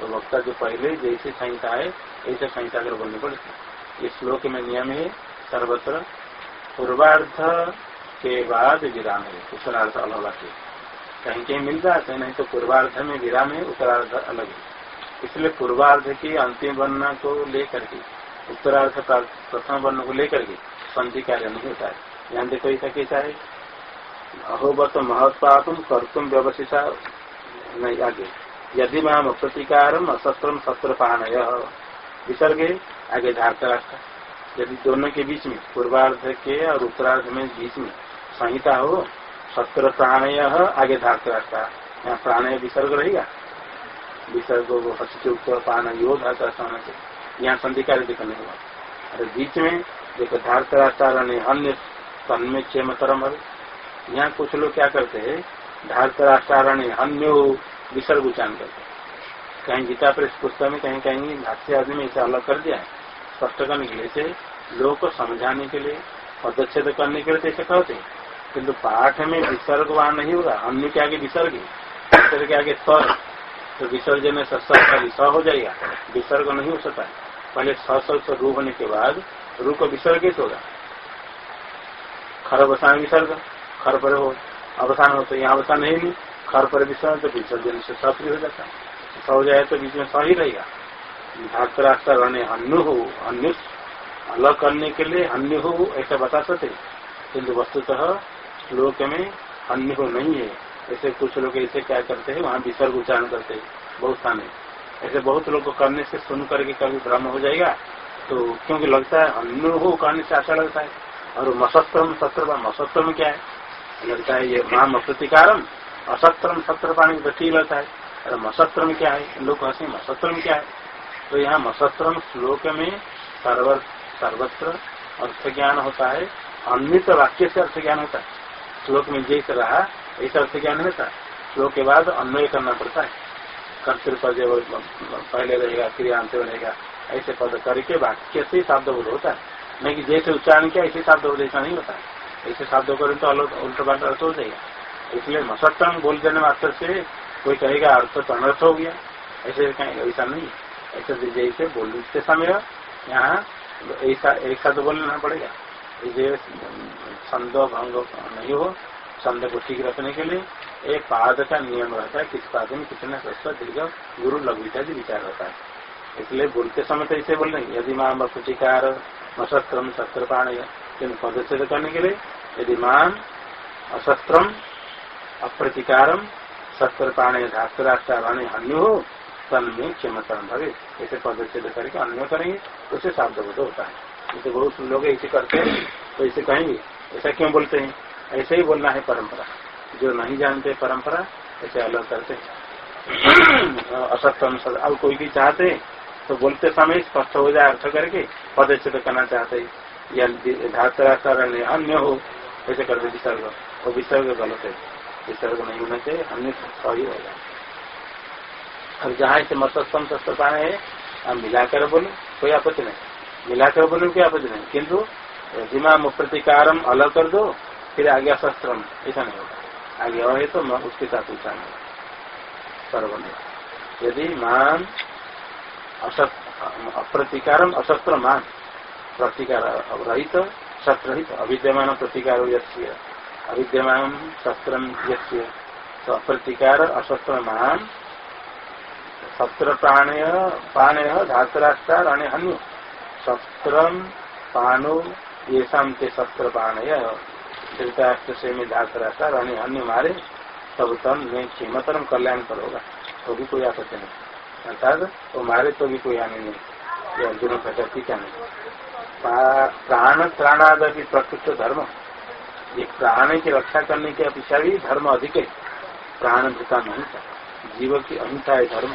तो वक्ता जो पहले जैसे संहिता है, ऐसे संहिता कर बोलनी पड़ती। इस श्लोक में नियम है, सर्वत्र पूर्वार्ध के बाद विराम है। उत्तरार्ध अलग है। कहीं कहीं मिल जाते हैं, नहीं तो पूर्वार्ध में विराम है, उत्तरार्ध अलग है। इसलिए पूर्वार्ध के अंतिम वर्ण को लेकर के, उत्तरार्ध का प्रथम वर्ण को लेकर के संधि कार्य नहीं होता है। ध्यान देखो ऐसा कैसा है? अहोबत महत्पातुम कर्तुम व्यवसिता नहीं, आगे। यदि माम प्रतिकारम अशस्त्रम शस्त्र पानय विसर्गे, आगे धारतराष्ट्र यदि दोनों के बीच में पूर्वार्ध के और उत्तरार्ध में बीच में संहिता हो सत्र प्राणय आगे धारतराष्ट्र यहाँ प्राणय विसर्ग रहेगा। विसर्ग हस्तुक्त पान यो धारतराष्ट्र से यहाँ संधि कार्य देखा नहीं हुआ अरे बीच में देखो धारतराष्ट्र अन्य तन्मे क्षेम तरम यहाँ कुछ लोग क्या करते है हैं धारतराष्ट्रण्य अन्य विसर्ग उच्चारण करते कहीं गीता प्रेस पुस्तक में कहीं कहीं भाष्य आदि में इसे अलग कर दिया है। स्पष्ट के लिए से लोग को समझाने के लिए पदच्छेद करने के लिए तो ऐसे कहते किंतु पाठ में विसर्ग वहाँ नहीं होगा। अन्य के आगे विसर्ग विसर्ग के आगे स्वर? तो विसर्जन में स हो जाएगा। विसर्ग नहीं हो सकता। पहले स रू होने के बाद रू को विसर्ग होगा। खर अवसान विसर्ग। खर पर हो, अवसान हो तो यहाँ अवसान नहीं। खर पर विसर्ग तो विसर्जन से सफ्री हो जाता। स जाए तो बीच में स ही रहेगा। धात रास्ता रहने अन्य हो अन्य अलग करने के लिए अन्य हो, ऐसा बता सकते। किन्तु वस्तुतः श्लोक में अन्य हो नहीं है। ऐसे कुछ लोग ऐसे क्या करते हैं, वहाँ विसर्ग उच्चारण करते हैं। बहुत स्थान है। ऐसे बहुत लोग करने से सुन करके कभी भ्रम हो जाएगा। तो क्योंकि लगता है अन्य हो करने से अच्छा लगता है। और मसत्रम सत्र मसत्रम क्या है? लगता है ये माम प्रतिकारम असत्रम सत्र पानी तो ठीक लगता है। अरे मसत्रम क्या है? लोग हंसे, मसत्रम क्या है? तो यहाँ मसत्रम श्लोक में सर्व सर्वत्र अर्थ ज्ञान होता है। अन्वित वाक्य से अर्थ ज्ञान होता है। श्लोक में जैसे रहा ऐसा अर्थ ज्ञान होता। है श्लोक के बाद अन्वय करना पड़ता है। कर्तृपद पहले रहेगा क्रियांत रहेगा ऐसे पद करके वाक्य से शब्द बोध होता है। नहीं कि जैसे उच्चारण किया, ऐसे शब्द बोध ऐसा नहीं होता। है ऐसे शब्द करें तो उल्टा बात अर्थ हो जाएगा। इसलिए मसत्तम बोल देने मात्र से कोई कहेगा, अर्थ तो अनर्थ हो गया। ऐसे कहेंगे ऐसा नहीं ऐसे जैसे बोलते समय यहाँ ऐसा ऐसा तो बोलना पड़ेगा। छंद भंग नहीं हो, छंद को ठीक रखने के लिए एक पाद का नियम रहता है किस पाद में कितने सस्ता दीर्घ, गुरु, लघु इत्यादि विचार रहता है। इसलिए बोलते समय तो ऐसे बोल रहे यदि माँ प्रतिकार अशस्त्रम शस्त्र पाण पदच्छेद करने के लिए, यदि मान अशस्त्रम, अप्रतिकारम शस्त्र पाणे धास्त्राष्ट्रा अन्य हो तन में क्षमतन भवे। ऐसे पदच्छेद करके अन्य करेंगे उसे शब्द बोध होता है। जैसे बहुत लोग ऐसे करते हैं तो ऐसे कहेंगे, ऐसा क्यों बोलते हैं? ऐसे ही बोलना है परंपरा। जो नहीं जानते परंपरा, ऐसे अलग करते असत्यम अब कोई भी चाहते तो बोलते समय स्पष्ट हो जाए अर्थ करके पदच्छेद करना चाहते, या धातराचारण अन्य हो, ऐसे करते विसर्ग। वो विसर्ग गलत है। विसर्ग नहीं होना चाहिए, अन्य सही होगा अब जहाँ मतस्तम शस्त्र है, हम मिलाकर बोले, कोई आपत्ति नहीं। मिलाकर बोले, कोई आपत्ति नहीं। किन्तु दिमाग प्रतिकारम अलग कर दो, फिर आगे शस्त्र ऐसा नहीं होगा। आगे और है तो उसके साथ उच्चारण सर्वन यदि मान अप्रतिकारम अशस्त्र मान, प्रतिकार रहित शस्त्र अविद्यमान प्रतिकार अविद्यमान शस्त्र तो अप्रतिकार अशस्त्र मान शस्त्र प्राणय प्राणय धातराष्ट्र अन्य शस्त्र पानो ये शाम के सत्र पान धृतराष्ट्र से में धात रहता रहने अन्य मारे तब तम में क्षीमतरम कल्याण करोगा तो भी कोई आपत्ति नहीं। अर्थात, वो मारे तो भी कोई आने नहीं। ये अर्जुन प्रकृति क्या नहीं। प्राण, प्राणादि प्रकृत धर्म। ये प्राण की रक्षा करने की अपेक्षा भी धर्म अधिक है। प्राण भूता नहीं था। जीव की अहिंसा है धर्म।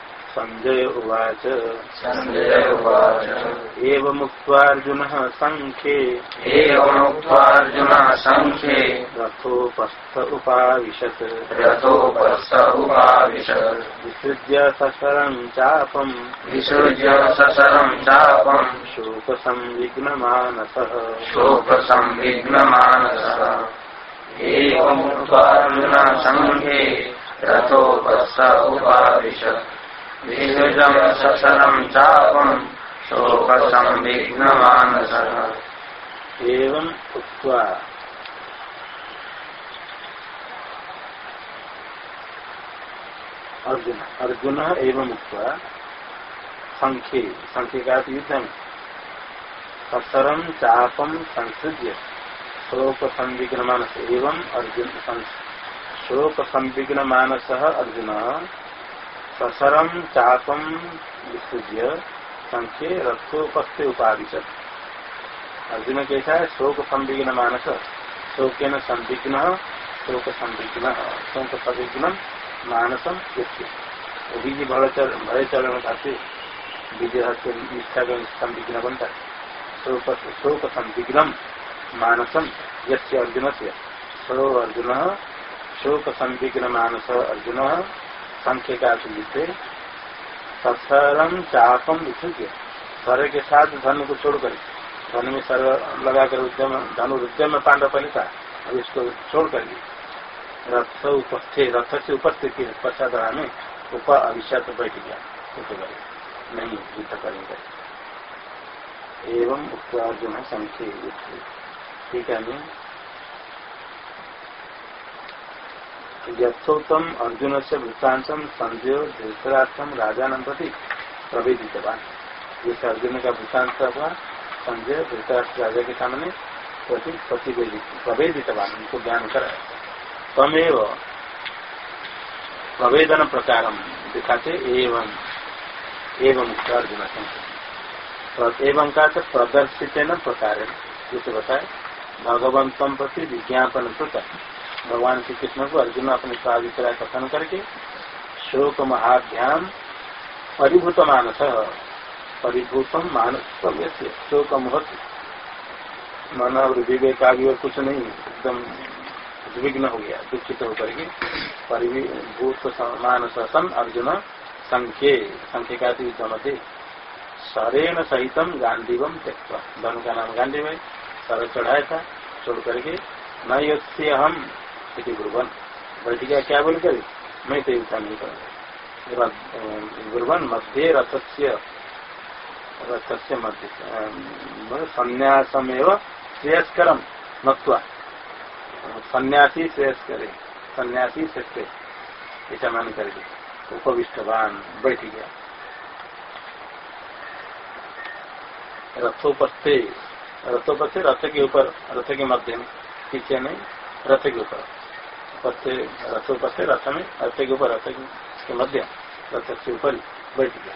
संजय उवाच। संजय उवाच। एवमुक्त्वार्जुनः सङ्ख्ये। एवमुक्त्वार्जुनः सङ्ख्ये। रथोपस्थ उपाविशत्। रथोपस्थ उपाविशत्। विसृज्य सशरम् चापम्। विसृज्य सशरम् चापम्। शोकसंविघ्नमानसः। शोकसंविघ्नमानसः। एवमुक्त्वार्जुनः सङ्ख्ये। रथोपस्थ उपाविशत्। विसृजम् सशरम् चापम् शोकसंविघ्नमानसः एवं उक्त्वा अर्जुन अर्जुन एवं उक्त्वा संख्य संख्य का युद्ध ससरम चापम संसृज्य शोक संविघ्न मानस एवं अर्जुन शोक संविघ्न मानस अर्जुन ससरम चापम विसृज्य संख्य रथोपस्थ उपादिशत अर्जुन कैसा है, शोक संविघ्न मानस शोक न संविघ्न शोक संविघ्न शोक संविघ्न मानसम वो भय चरण खाते विजय निष्ठा का संविघ्न बनता है। शोक संविघ्नम मानसम यस्य अर्जुन से सो अर्जुन, शोक संविघ्न मानस अर्जुन संख्य का लिखते चापम विसुज्य। सर के साथ धन को छोड़कर, धन में सर लगाकर उद्यम, धनु उद्यम में पांडव पहले था अब इसको छोड़ कर रथ उपस्थित रथ से उपस्थित पश्चात में उप अभिषात बैठ गया। नहीं, युद्ध करेंगे। एवं अर्जुन संख्य ठीक है यथोत्तम अर्जुन से वृत्तांतम संजय धृतराष्ट्रम राजान प्रति प्रवेदितवान जैसे अर्जुन का वृत्तांत हुआ संजय धृतराष्ट्र राजा के सामने प्रति प्रवेदितवान उनको ज्ञान कराया तमेव प्रवेदन प्रकार दिखाते एवं एवं अर्जुन एवं का प्रदर्शित न प्रकार जैसे बताए भगवंतम प्रति विज्ञापन प्रकार भगवान श्री कृष्ण को अर्जुन अपने स्वाभिप्राय कथन करके शोक महाभ्याम परिभूत मानस परिभूतम मानस शोक मुहत मन और विवेक आदि और कुछ नहीं, एकदम उद्विग्न हो गया, दुखित होकर के परिभूत मानस सन अर्जुन संख्य संख्य का युद्ध सरेण सहितम गांधीवम त्यक्ता धन का नाम गांधी में सर चढ़ाया था, छोड़ करके न ये हम स्थिति गुरुवन गया क्या बोल कर मैं तो युद्ध नहीं करूँगा गुरुवन मध्य रथस्य रथस्य मध्य संन्यासम एवं श्रेयस्करम मत्वा। सन्यासी श्रेयस्कर, सन्यासी श्रेष्ठ ऐसा मान करके उपविष्टवान, बैठ गया। रथोपस्थे रथोपस्थे रथ के ऊपर, रथ के मध्य में पीछे नहीं, रथ के ऊपर। पत्ते रथों पत्ते रथ में रथ के ऊपर रथ के मध्य रथ के ऊपर बैठ गया।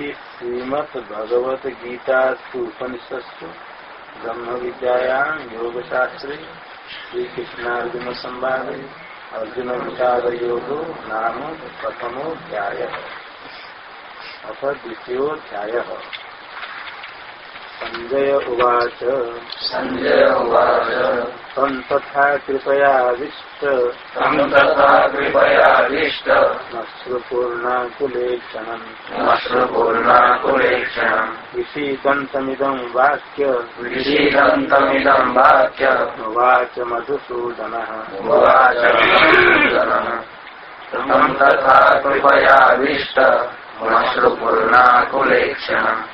श्रीमद भगवत गीता उपनिषत्सु ब्रह्म विद्यायाम योग शास्त्री श्री कृष्णार्जुन संवाद अर्जुन विचार योग नाम प्रथमोध्याय अथ द्वितीयोध्याय संजय उवाच। संजय उवाच। तं तथा कृपयाविष्ट तं तथा कृपयाविष्ट मश्रुपूर्णाकुलेक्षणम् मश्रुपूर्णाकुलेक्षणम् विषीदन्तमिदं वाक्य। विषीदन्तमिदं वाक्य। उवाच मधुसूदनः। उवाच मधुसूदनः। तं तथा कृपयाविष्ट मश्रुपूर्णाकुलेक्षणम्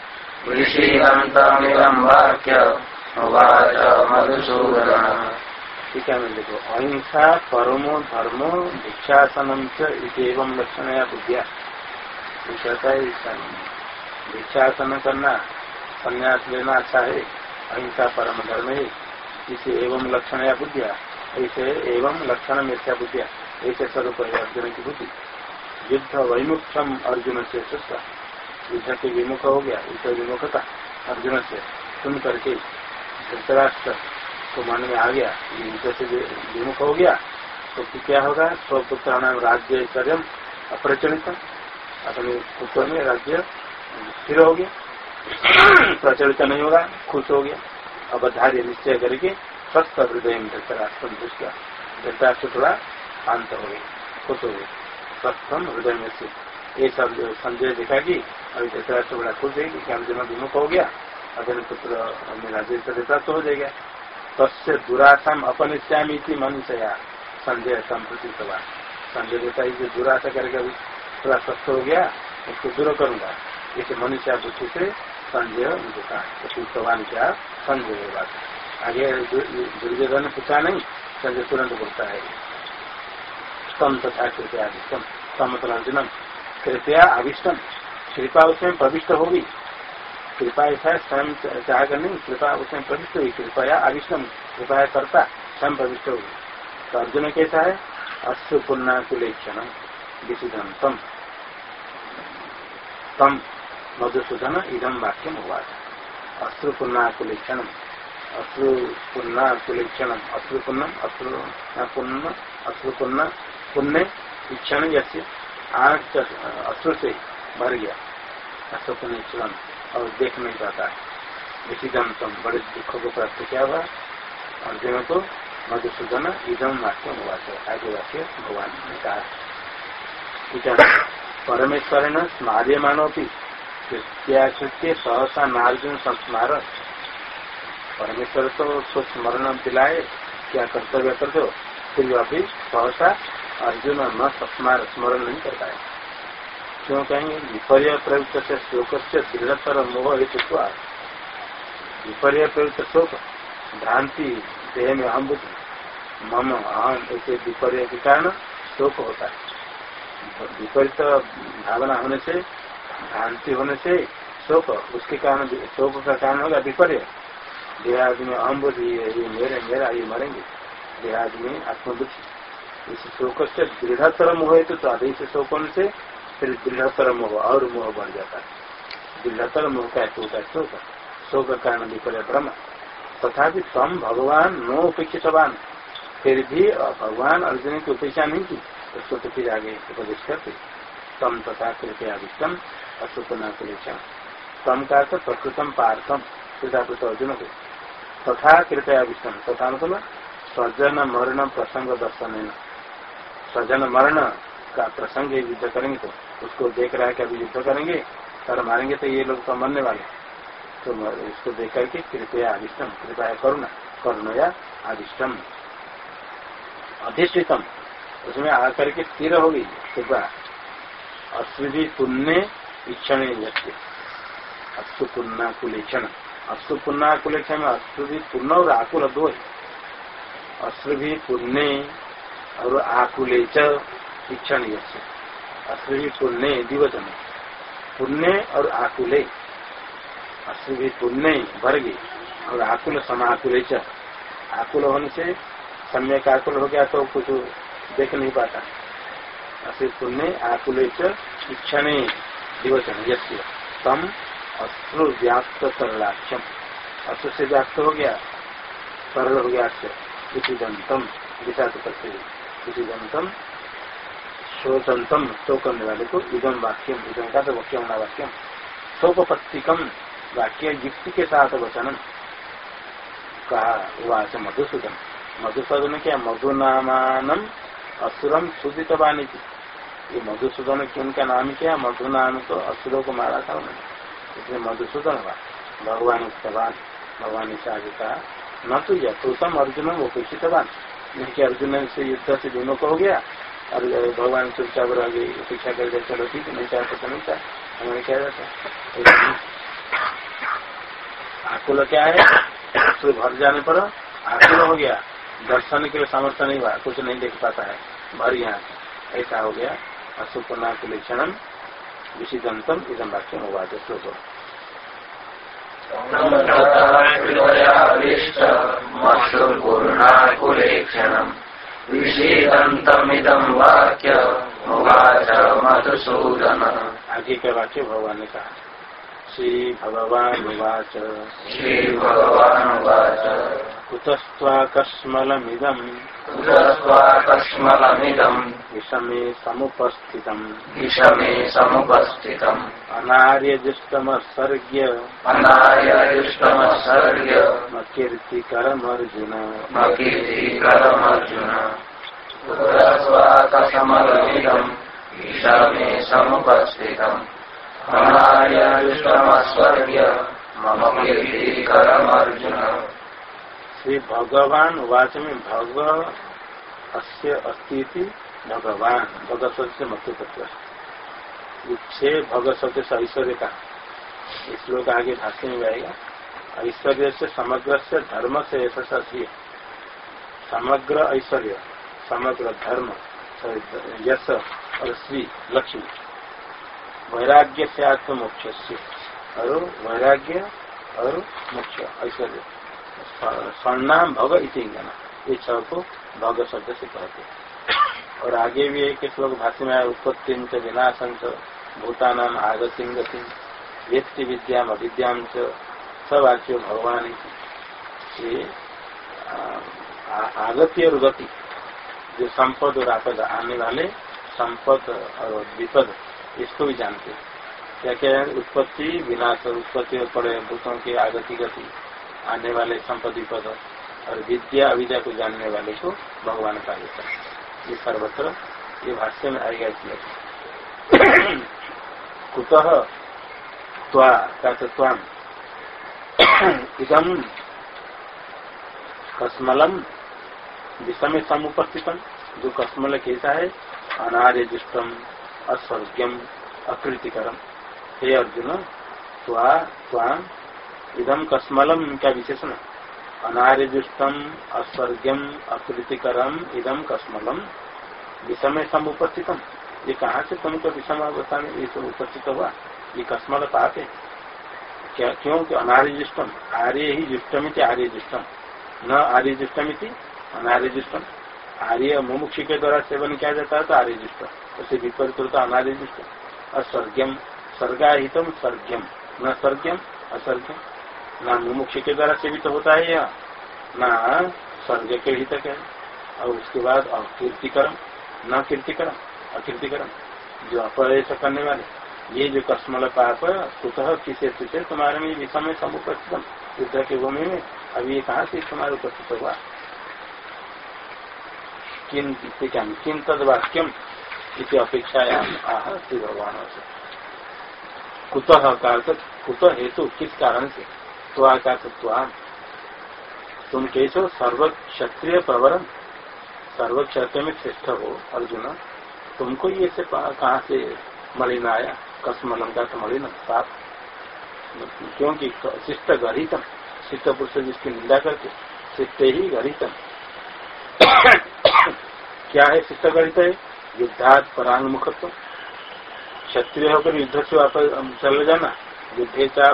ठीक है देखो अहिंसा, परमो, धर्मो, भिक्षासनम एवं लक्षण या बुद्धिया। भिक्षासन करना, संन्यास लेना अच्छा है। अहिंसा, परम धर्म है। इसे एवं लक्षण या बुद्धिया। ऐसे एवं लक्षण मिथ्या बुद्धिया। ऐसे स्वरूप है अर्जुन की बुद्धि। युद्ध वैमुख्यम अर्जुन से सुस्ता युद्ध के विमुख हो गया युद्ध विमुखता अर्जुन से सुन करके धृतराष्ट्र को मन में आ गया युद्ध से विमुख हो गया तो क्या होगा स्वपुत्र नाम राज्य कर्म अप्रचलित अपने पुत्र में राज्य स्थिर हो गया प्रचलित नहीं होगा खुश हो गया अवधार्य निश्चय करके स्वस्थ हृदय में धृतराष्ट्र दृष्टिया धृतराष्ट्र थोड़ा शांत हो गए खुश हो गए स्वस्थम हृदय में से ये सब संजय देखा कि अभी धृतराष्ट्र बड़ा खुश है कि अर्जुन विमुख हो गया। अपने पुत्र मेरा देता तो हो जाएगा। तस्य दुराशम अपनिश्यामी थी मनुष्य। संजय संप्रति सभा संजय देता है जो दुराशा करके अभी थोड़ा स्वस्थ हो गया, उसको दूर करूँगा। इसे मनुष्य बुद्धि से संजय तो भगवान क्या संजय बात आगे दुर्योधन ने पूछा नहीं संजय तुरंत बोलता है। स्तम तथा कृपया स्तम स्तम मतलब कृपया अभिष्टम कृपा उसमें प्रविष्ट होगी कृपा ऐसा है स्वयं चाह नहीं कृपा उसमें प्रविष्ट हुई कृपया अभिष्टम कृपया करता स्वयं प्रविष्ट होगी तो अर्जुन कैसा है अश्व पुण्य कुलेक्षण विशुद्धम तम तम मधुसूदन इदम वाक्य हुआ अश्रु पुण्यकुलेक्षण अश्रु पुण्यकुलेक्षण अश्रु पुण्यम अश्रु पुण्य अश्रु पुण्य पुण्य इच्छन जैसे आँख अश्रु से भर गया अश्रु पुण्य क्षण और देख नहीं पाता है। विषिदंतम बड़े दुख को प्राप्त किया हुआ अर्जुन को मधुसूदन इदम वाक्य हुआ आगे वाक्य भगवान ने कहा परमेश्वर ने न स्मार्यमानोपी कृत्याकृत्य सहसा नार्जुन संस्मार। परमेश्वर तो उसको स्मरण दिलाए, क्या कर्तव्य करते हो? फिर अभी सहसा अर्जुन न संस्मार, स्मरण नहीं कर पाए क्यों कहेंगे विपर्य प्रयुक्त से शोक से दृढ़तर मोह हेतु विपर्य प्रयुक्त शोक, भ्रांति, देह में अहम बुद्धि मम अहम ऐसे विपर्य के कारण शोक होता है विपरीत भावना होने से भ्रांति होने से शोक, उसके कारण, शोक का कारण होगा विपर्य. देहादि में अहम बुद्धि ये मेरे, मेरा, ये मरेंगे. देहादि में आत्मबुद्धि. इस शोक से दृढ़तर मोह है तो अधिक से शोक होने से फिर दृढ़तर मोह और मोह बढ़ जाता है। दृढ़तर मोह का होता है। शोक शोक कारण विपर्य ब्रह्म। तथा तम भगवान नो उपेक्षितवान। फिर भी भगवान अर्जुन की उपेक्षा नहीं की उसको तो फिर आगे उपदेश करते। तम तथा कृपया विषम अशुपना कुलेक्षण तम का अर्थ प्रकृतम पार्थम कृताकृत अर्जुन को। तथा कृपया विषम तथा मतलब स्वजन मरण प्रसंग दर्शन स्वजन मरण का प्रसंग युद्ध करेंगे तो। उसको देख रहा है कि अभी युद्ध करेंगे और मारेंगे तो ये लोग तो मरने वाले तो इसको देख करके कृपया आदिष्टम, कृपया करुणा, करुणया आदिष्टम। अधिष्ठितम। उसमें आकर के स्थिर हो गई कृपा अश्विधि पुण्य इच्छण व्यक्ति अस्तु पुण्य कुलेक्षण। अस्तु पुण्य कुलेक्षण में अश्रुभि पुण्य और आकुल दो है। अश्रुभि पुण्य और आकुले इच्छण अश्रुभि पुण्य दिवचन पुण्य और आकुले। अश्रुभि पुण्य वर्ग और आकुल समाकुले आकुल होने से सम्यक आकुल हो गया तो कुछ देख नहीं पाता। असे पुण्य, आकुल इच्छण दिवचन यश्य तम अश्रु व्याप्त सरलाक्षम अश्रु से व्याप्त हो गया, सरल हो गया इसी दंतम। दिशा तो करते हुए इसी दंतम शोचंतम शो करने वाले को इदम वाक्यम इदम का तो वाक्य होना वाक्यम। शोकपत्तिकम वाक्य युक्ति के साथ वचनम कहा वाच मधुसूदन। मधुसूदन क्या मधु नामानम असुरम सुदित वाणी थी ये मधुसूदन की उनका नाम क्या मधु नाम तो असुरों को मारा था उन्होंने इसलिए मधुसूदन हुआ भगवान उत्तवान भगवान ने आगे कहा न तो यथोतम अर्जुन उपेक्षितवान। नहीं कि अर्जुन से युद्ध से दोनों को हो गया और भगवान चुपचाप रह गई उपेक्षा कर चलो, ठीक नहीं चाहते तो नहीं चाह। उन्होंने क्या जाता आकुल क्या है? भर जाने पर आकुल हो गया। दर्शन के लिए समर्थ नहीं हुआ, कुछ नहीं देख पाता है। भर यहाँ ऐसा हो गया। अशुपनाकुलेक्षण विशिदंतम इदम वाक्य हुआ श्लोक वाक्य मधुसूदन। आगे के वाक्य भगवान ने कहा। श्री भगवान उवाच श्री भगवानुवाच कुतस्त्वाकस्मलमिदम्। कुतस्त्वाकस्मलमिदम्। विषमे समुपस्थितम्। विषमे समुपस्थितम्। अनार्यजुष्टमसर्ग्य अनार्यजुष्टमसर्ग्य मकीर्तिकरमर्जुन। मकीर्तिकरमर्जुन। कुतस्त्वाकस्मलमिदम्। विषमे समुपस्थितम्। श्री भगवान वाच में भग अस्ती भगवान भग शब्द से मत तत्व इच्छे भग शब्द से ऐश्वर्य का श्लोक आगे भाष्य में आएगा। ऐश्वर्य से समग्र से धर्म से। ऐसा समग्र ऐश्वर्य, समग्र धर्म यश और श्री, लक्ष्मी। वैराग्य से आत्म मोक्ष से और वैराग्य और मोक्ष, ऐश्वर्य। स्वर्णाम भग इतना ये छह को भग शब्द से कहते और आगे भी एक श्लोक भाष्य में उत्पत्ति विनाशं भूतानाम आगतिंग व्यक्ति विद्या अविद्याम सवाच्य भगवान ये आगति और गति, जो संपद और आपद, आने वाले संपद और विपद इसको भी जानते क्या क्या उत्पत्ति, विनाश और उत्पत्ति और पड़े भूतों की आगति गति, आने वाले संपद पद और विद्या, अविद्या को जानने वाले को भगवान का देता है। ये सर्वत्र, ये भाष्य में आएगा इसमें। कुतः इदम कसमलम विषम समुपस्थितम जो कसमल कैसा है अनार्य दुष्टम अस्वर्ग्यम अकृतिकरम हे अर्जुन, त्वा त्वाम इदम कसमलम का विशेषण। अनार्य दुष्टम अस्वर्ग्यम अकृतिकरम इदम कसमलम विषम समुपस्थितम ये कहाँ से तुमको विषम अवस्था में ये सब उपस्थित हुआ? ये कस्मल पाप है। क्या, क्यों? कि अनार्यजुष्टम आर्य ही जुष्टम आर्य जुष्टम न आर्य जुष्टम अनार्य जुष्टम आर्य मुमुक्षी के द्वारा सेवन किया जाता है तो आर्य जुष्ट उसे विपरीत होता अनार्य जुष्ट अस्वर्ग्यम स्वर्गाहितम स्वर्ग्यम न स्वर्ग्यम असर्ग्यम। न मुमुक्षी के द्वारा सेवित होता है यह। न स्वर्ग के हित है और उसके बाद अकीर्तिकरम, न कीर्तिकरम, अकीर्तिकरम। जो अपरेश करने वाले। ये जो कस्मल पाप कुतः किसे से तुम्हारे में विषम समुपस्थित युद्ध के भूमि में। अभी ये कहा से तुम्हारे उपस्थित हुआ? किन किन तद वाक्यम इति अपेक्षायाम आह श्री भगवान कुतः का कुत हेतु किस कारण से? त्वा का तुम कैसे सर्व क्षत्रिय प्रवरण सर्व क्षत्रिय में श्रेष्ठ हो अर्जुन। तुमको ये से कहा से मलिन आया? कसमलम का तो मलिन पाप। क्योंकि शिष्ट गरीतम शिष्ट पुरुष जिसकी निंदा करके शिष्ट ही गरीतम क्या है शिष्ट गणित है? युद्धात परांग मुखत्व क्षत्रिय होकर युद्ध से वापस चले जाना। युद्धे का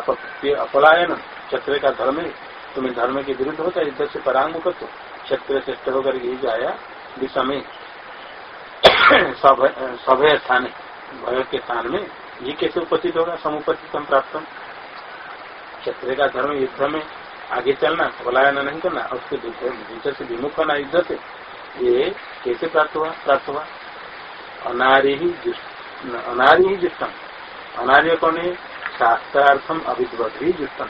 अपलायन। क्षत्रिय का धर्म है। तुम्हें धर्म के विरुद्ध होता है, युद्ध से परांग मुखत्व क्षत्रिय श्रेष्ठ होकर यही जो आया विषम सभय स्थान, भय के स्थान में। ये कैसे उपस्थित होगा? समुपस्थित हम प्राप्त क्षत्रिय का धर्म युद्ध में आगे चलना पलायन नहीं करना उसके युद्ध से विमुख होना युद्ध से। ये कैसे प्राप्त हुआ? प्राप्त हुआ। अनारी ही अनारी ही जुष्टम। अनार्य कौन है शास्त्रार्थम अभिद्वत ही जुष्टम।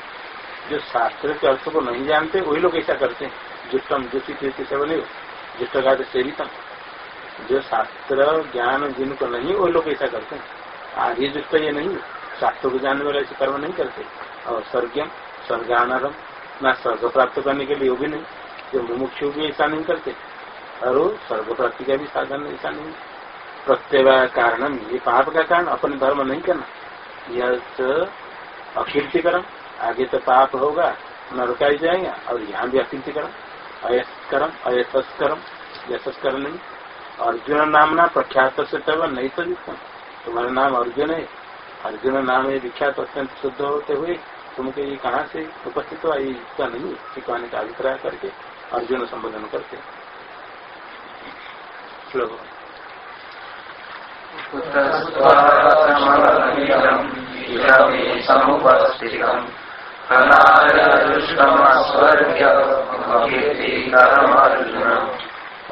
जो शास्त्र के अर्थ को नहीं जानते, वही लोग ऐसा करते हैं। जुष्टम जुषित से बोले जुष्ट का सेवितम जो शास्त्र ज्ञान जिनको नहीं वो लोग ऐसा करते हैं। आगे जुष्ट ये नहीं, शास्त्र को जानने वाले ऐसे कर्म नहीं करते। और स्वर्गम, स्वर्गानरम, न स्वर्ग प्राप्त करने के लिए भी नहीं। जो मुमुक्षु भी ऐसा नहीं करते। और स्वर्ग प्राप्ति का भी साधन ऐसा नहीं। प्रत्यय कारण ये पाप का कारण अपने धर्म नहीं करना। यह अकीर्तिकरम आगे तो पाप होगा, नरकाई जाएगा, और यहाँ भी अकीर्तिकरम अयस्करम अयशस्करम यशस्कर नहीं। अर्जुन नाम ना प्रख्यात से तब नहीं तो तुम्हारा नाम अर्जुन है। अर्जुन नाम है विख्यात अत्यंत शुद्ध होते हुए तुमको ये कहाँ से उपस्थित हुआ, ये इसका नहीं सिखाने का अभिप्राय करके अर्जुन संबोधन करते श्लोक।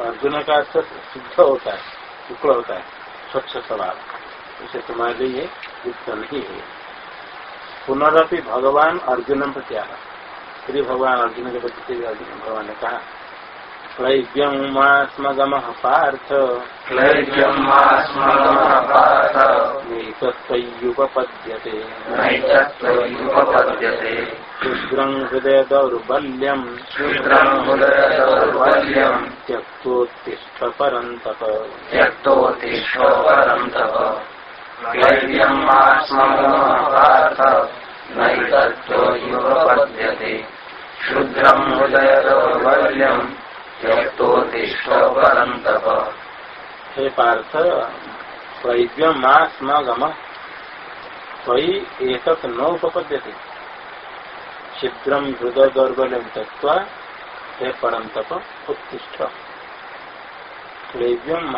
अर्जुन का शुद्ध होता है, शुक्ल होता है, स्वच्छ स्वभाव। उसे तुम्हारे लिए युक्त नहीं है। पुनरअपि भगवान अर्जुन प्रत्याह। श्री भगवान अर्जुन के प्रति भगवान ने कहा क्लैव्यम मास्मगम पार्थ। क्लैव्यम मास्मगम पार्थ। नैतत्वयुपपद्यते। नैतत्वयुपपद्यते। क्षुद्रं हृदय दौर्बल्यम क्षुद्रं हृदय दौर्बल्यं त्यक्तोत्तिष्ठ परन्तप त्यक्तोत्तिष्ठ परन्तप क्लैव्यमास्मगम पार्थ। नैतत्वयुपपद्यते। क्षुद्रं हृदय दौर्बल्यं हे पार्थ स्वैव्यम माँ स्म गम एक न छिद्रम हृदय दौर्बल्यम त्यक्वा हे परम उत्तिष्ठ। क्लैव्यम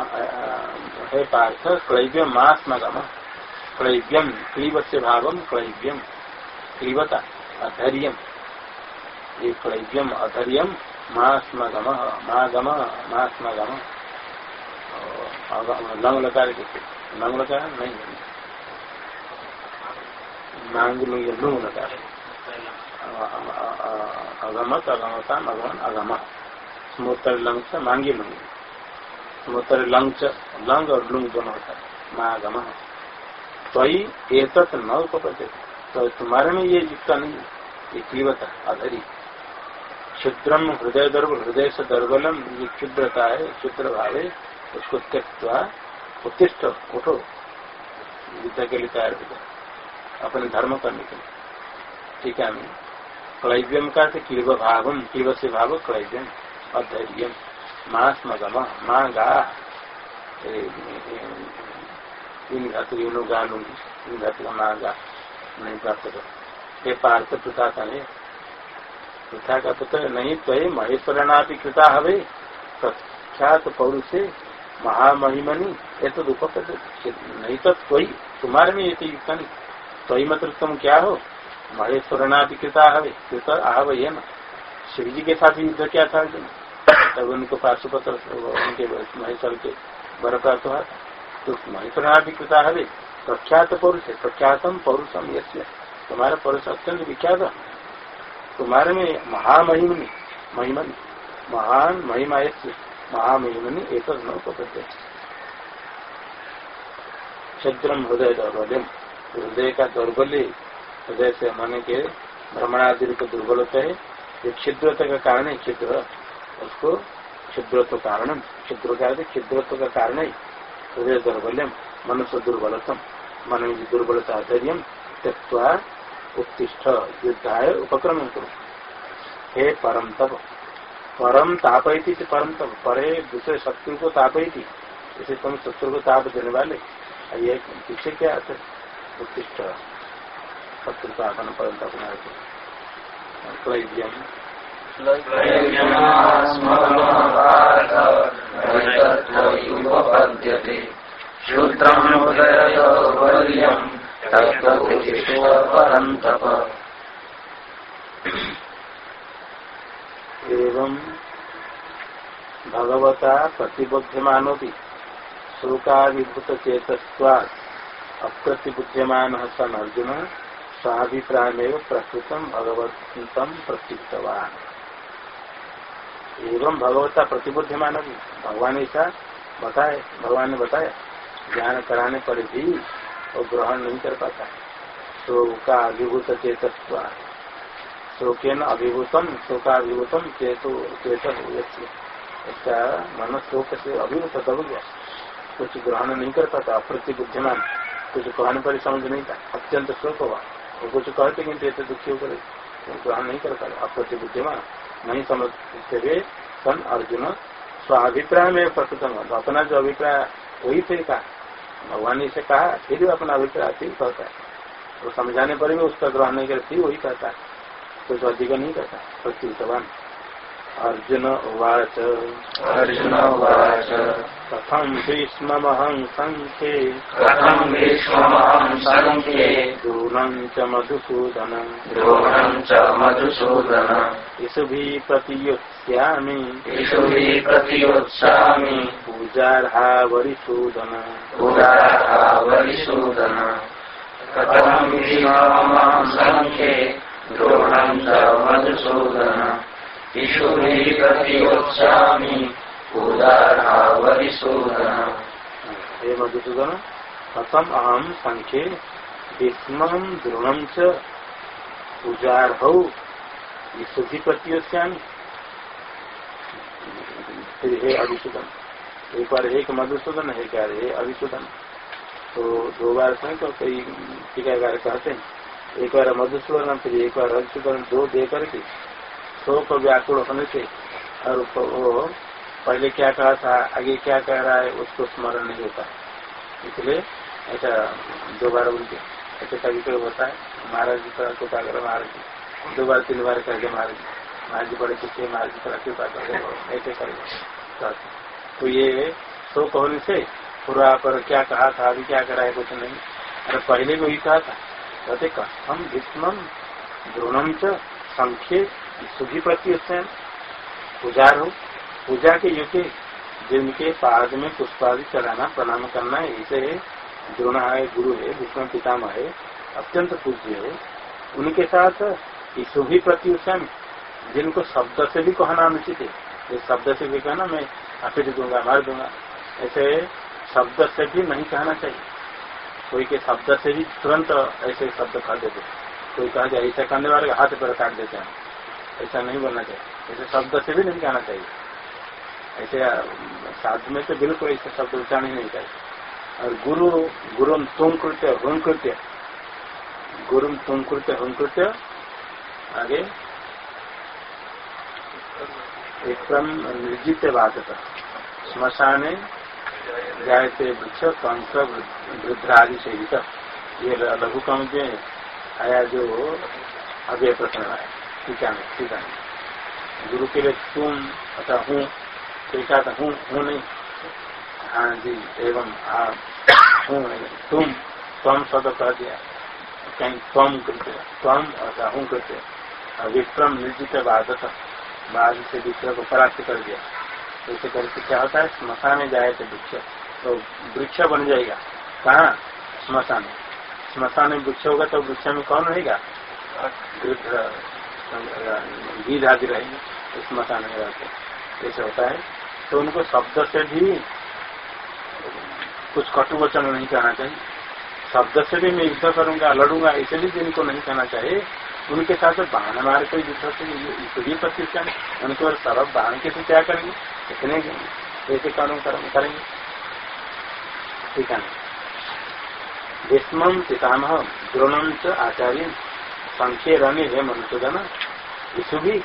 हे पार्थ क्लैव्यम माँ स्म गम क्लैव्यम से भावम क्लैव्यम क्लीबता अधर्यम। ये क्लैव्यम अधर्यम महास्मगम महागम महास्मगम लंग लकार नहीं अगमत अगमता अगमन अगम स्मोत्तर लंग से मांगी लुंग स्मोत्तर लंग लंग और लुंग दोनों होता है। मागम। त्वी एक न उपपते तो तुम्हारे में ये युक्त नहीं ये तीव्रता अधरी क्षुद्रम हृदय दर्भ हृदय से दर्बलम ये क्षुद्रता है, क्षुद्र भाव है उसको त्यक्वा उत्तिष्ठ, उठो। युद्ध के लिए तैयार हो जाए अपने धर्म करने के लिए ठीक है मैं क्लैव्यम का क्लीब भावम क्लीब से भाव क्लैव्यम, अधैर्यम। माँ स्मगम, माँ गा। इन यूनो गा लूँगी। इन धातु का माँ गा। नहीं प्राप्त कर पार्थ का है। पृथा का पुत्र नहीं तो महेश्वरणा कृता हवे प्रख्यात पौरुष, महामहिमनी, ये तो दुख नहीं तो कोई, तुम्हारे में ये तो युक्त नहीं तो मतलब तुम क्या हो? महेश्वरना कृता हवे कृत आहव ये न? शिव जी के साथ युद्ध क्या था तब उनको पार्श्वपत्र, उनके महेश्वर के वर प्राप्त हुआ तो महेश्वरना कृता हवे प्रख्यात पौरुष, प्रख्यातम पौरुषम यश तुम्हारा पौरुष अत्यंत विख्यात तुम्हारे में महामहिमनी, महिमनी, महान महिमा यश महामहिमनी एक नौपद्य छद्रम हृदय दौर्बल्यम, हृदय का दौर्बल्य, हृदय से मन के भ्रमणादि को दुर्बल होता है। ये छिद्रता का कारण है छिद्र उसको छिद्रत्व कारण छिद्र का छिद्रत्व का कारण है। हृदय दौर्बल्यम मनुष्य दुर्बलतम, मन दुर्बलता धैर्य त्यक्वा उत्तिष्ठ युद्धाय उपक्रम करो। हे परम तप। परम तापयती परम तप। परे दूसरे शत्रु को तापयती इसे तुम शत्रु को ताप देने वाले। ये पीछे क्या है? उत्तिष्ठ। शत्रु का अपन परम तप क्लैव्यम। एवं भगवता प्रतिबुद्धिमानो भी शोकाभिभूत चेतस्वाद सन अर्जुन स्वाभिप्राय प्रस्तुतम भगवतम प्रत्युक्तवान एवं भगवता प्रतिबुद्धिमान भगवान ऐसा बताए, भगवान ने बताया, ज्ञान कराने पर भी वो ग्रहण नहीं कर पाता। शोका अभिभूत चेतस्वाद शोकन अभिभूतम, शोकाभिभूतम चेतो, चेत इसका मन शोक से अभिभूत दब गया। कुछ ग्रहण नहीं कर पाता अप्रति बुद्धिमान। कुछ कहने पर समझ नहीं था, अत्यंत शोक हुआ। वो कुछ कहते कि चेत दुखी होकर ग्रहण नहीं कर पाता अप्रति बुद्धिमान। नहीं समझते हुए सन अर्जुन, स्वाभिप्राय में प्रस्तुतम अपना जो अभिप्राय, वही फिर कहा। भगवान ने इसे कहा, फिर भी अपना अभिप्राय फिर कहता है। वो समझाने पर भी उसका ग्रहण नहीं करती, वही कहता है। कुछ अधिक नहीं करता प्रत्युतवान अर्जुन उवाच। अर्जुन उवाच। कथम भीष्महं संख्ये कथं भीष्महं दूनं च मधुसूदन। द्रोणं च मधुसूदन। इसुभिः प्रतियुत्स्यामि इषुभिः प्रतियोत्सामि पूजार्हा वरिसूदन उदारः वरिसूदन कथं भीष्महं संख्ये द्रोणं च मधुसूदन। हे मधुसूदन कथम अहम संख्ये भीष्म द्रोणम च प्रतियोत्स्यामि फिर हे अभिसूदन एक बार एक मधुसूदन है क्या हे अभिसूदन तो दो बार सुने तो कई टीकाकार कहते हैं, एक बार मधुसूदन फिर एक बार अभिसूदन दो दे करके शोक व्याकुल होने से और वो पहले क्या कहा था, आगे क्या कह रहा है, उसको स्मरण नहीं होता। इसलिए ऐसा दो बार उनके ऐसे कभी कभी होता है। महाराज जी तरह कृपा करो महाराज जी। दो बार, तीन बार कह महाराज जी। महाराज जी बड़े कुछ महाराज जी तरह कृपा करो ऐसे करेगा तो ये शोक होने से पूरा पर क्या कहा था, अभी क्या करा है, कुछ नहीं। अरे पहले वही कहा था। कहते, कथम भीष्म द्रोणम च संख्य सुधी प्रति पुजार हो पूजा के युग जिनके पाद में पुष्पादि चढ़ाना, प्रणाम करना ऐसे द्रोण है, गुरु है भीष्म पितामह है, अत्यंत पूज्य है। उनके साथ ईशुभी प्रति जिनको शब्द से भी कहना अनुचित है। ये शब्द से भी कहना, मैं आफिर दूँगा, मार दूँगा। ऐसे शब्द से भी नहीं कहना चाहिए। कोई के शब्द से भी तुरंत ऐसे शब्द खा देते कोई कहा जाए ऐसा करने वाले हाथ पर काट देते हैं। ऐसा नहीं बोलना चाहिए। ऐसे शब्द से भी नहीं कहना चाहिए। ऐसे साधु में तो बिल्कुल ऐसे शब्द उच्चारण ही नहीं चाहिए। और गुरु गुरु तुम कृत्य, हुम कृत्य। गुरु तुम कृत्य, हुम कृत्य। आगे। एकदम निर्जित बात श्मशाने जायते वृक्ष कंस वृद्धादि सेवित ये लघु कम में आया जो अव्यय प्रश्न आया टीका में टीका में गुरु के लिए तुम अथा हूँ टीका था हूँ हूँ नहीं। हाँ जी, एवं आप हूँ तुम तम शब्द कह दिया। कहीं तम करते तम अथा हूँ करते विक्रम निर्जित बाधक बाद से विक्रम को परास्त कर दिया। ऐसे करके क्या होता है? स्मशान में जाए तो वृक्ष। तो वृक्ष बन जाएगा। कहा? स्मशान। में स्मशान में वृक्ष होगा तो वृक्ष में कौन रहेगा? गीत आदि रहेंगे स्मशान में रहते ऐसे होता है। तो उनको शब्द से भी कुछ कटु वचन नहीं कहना चाहिए। शब्द से भी मैं युद्ध करूँगा, लड़ूँगा, ऐसे भी जिनको नहीं कहना चाहिए। उनके साथ बाण मार कोई युद्ध से भी प्रतिष्ठा उनके और सरब बाण के से क्या करेंगे? इतने ऐसे कर्म करेंगे। ठीक है भीष्म पितामह द्रोणम च आचार्य। संख्य रने है मनुष्यधन विशु भी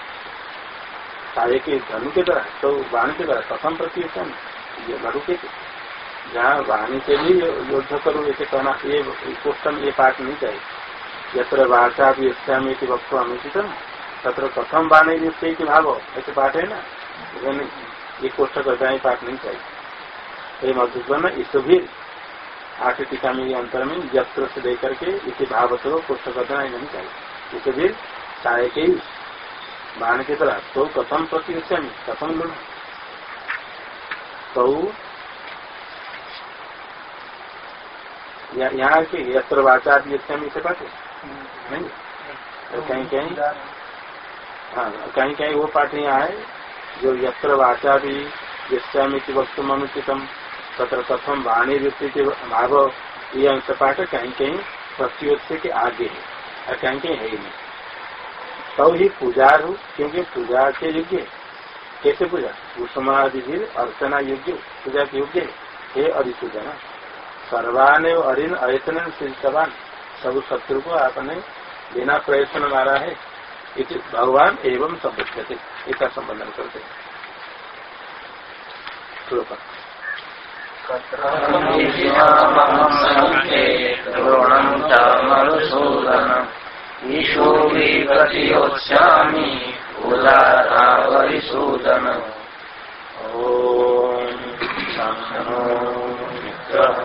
सारे के धनु के द्वारा तो वाणी के द्वारा प्रथम प्रतिष्ठन ये लड़ू के जहाँ वाणी से भी युद्ध करो ऐसे कहना, ये क्वेश्चन ये पाठ नहीं चाहिए। यत्र वाचा भी इच्छामी वक्त अनुचित तत्र प्रथम बाणे युक्त भाव, ऐसे पाठ है ना? ये कोष्ठ करता है पाठ नहीं चाहिए। ये मधुबन ईश्व भी आठ टीका में अंतर में यत्र से देकर के इसे भाव तो कोष्ठ करना ही नहीं चाहिए। इसे भी साय के बाण की तरह। तो कथम प्रति कथम गुण। तो यहाँ के यत्र वाचा इच्छामी से पाठ नहीं? तो कहीं कहीं हाँ कहीं कहीं वो पाठ यहाँ है, जो यत्र वाचा भी यस्यामिति वक्त अनुचितम तथा कथम वाणी व्यक्ति भाव ये अंश पाठ कहीं कहीं प्रत्युत्व के आगे है। और कहीं कहीं है ही नहीं। तब ही पूजा हो क्योंकि पूजा के योग्य कैसे पूजा? कुसुमादि भी अर्चना योग्य, पूजा के योग्य है। अधिसूचना सर्वान अरिन अयतन सवान सब शत्रु को आपने बिना प्रयत्न मारा है भगवान एवं संबद्धते इसका संबंधन करते द्रोणम् ईशो विप्रतियोत्स्यामि उदारावरिसूदन ॐ मित्रः।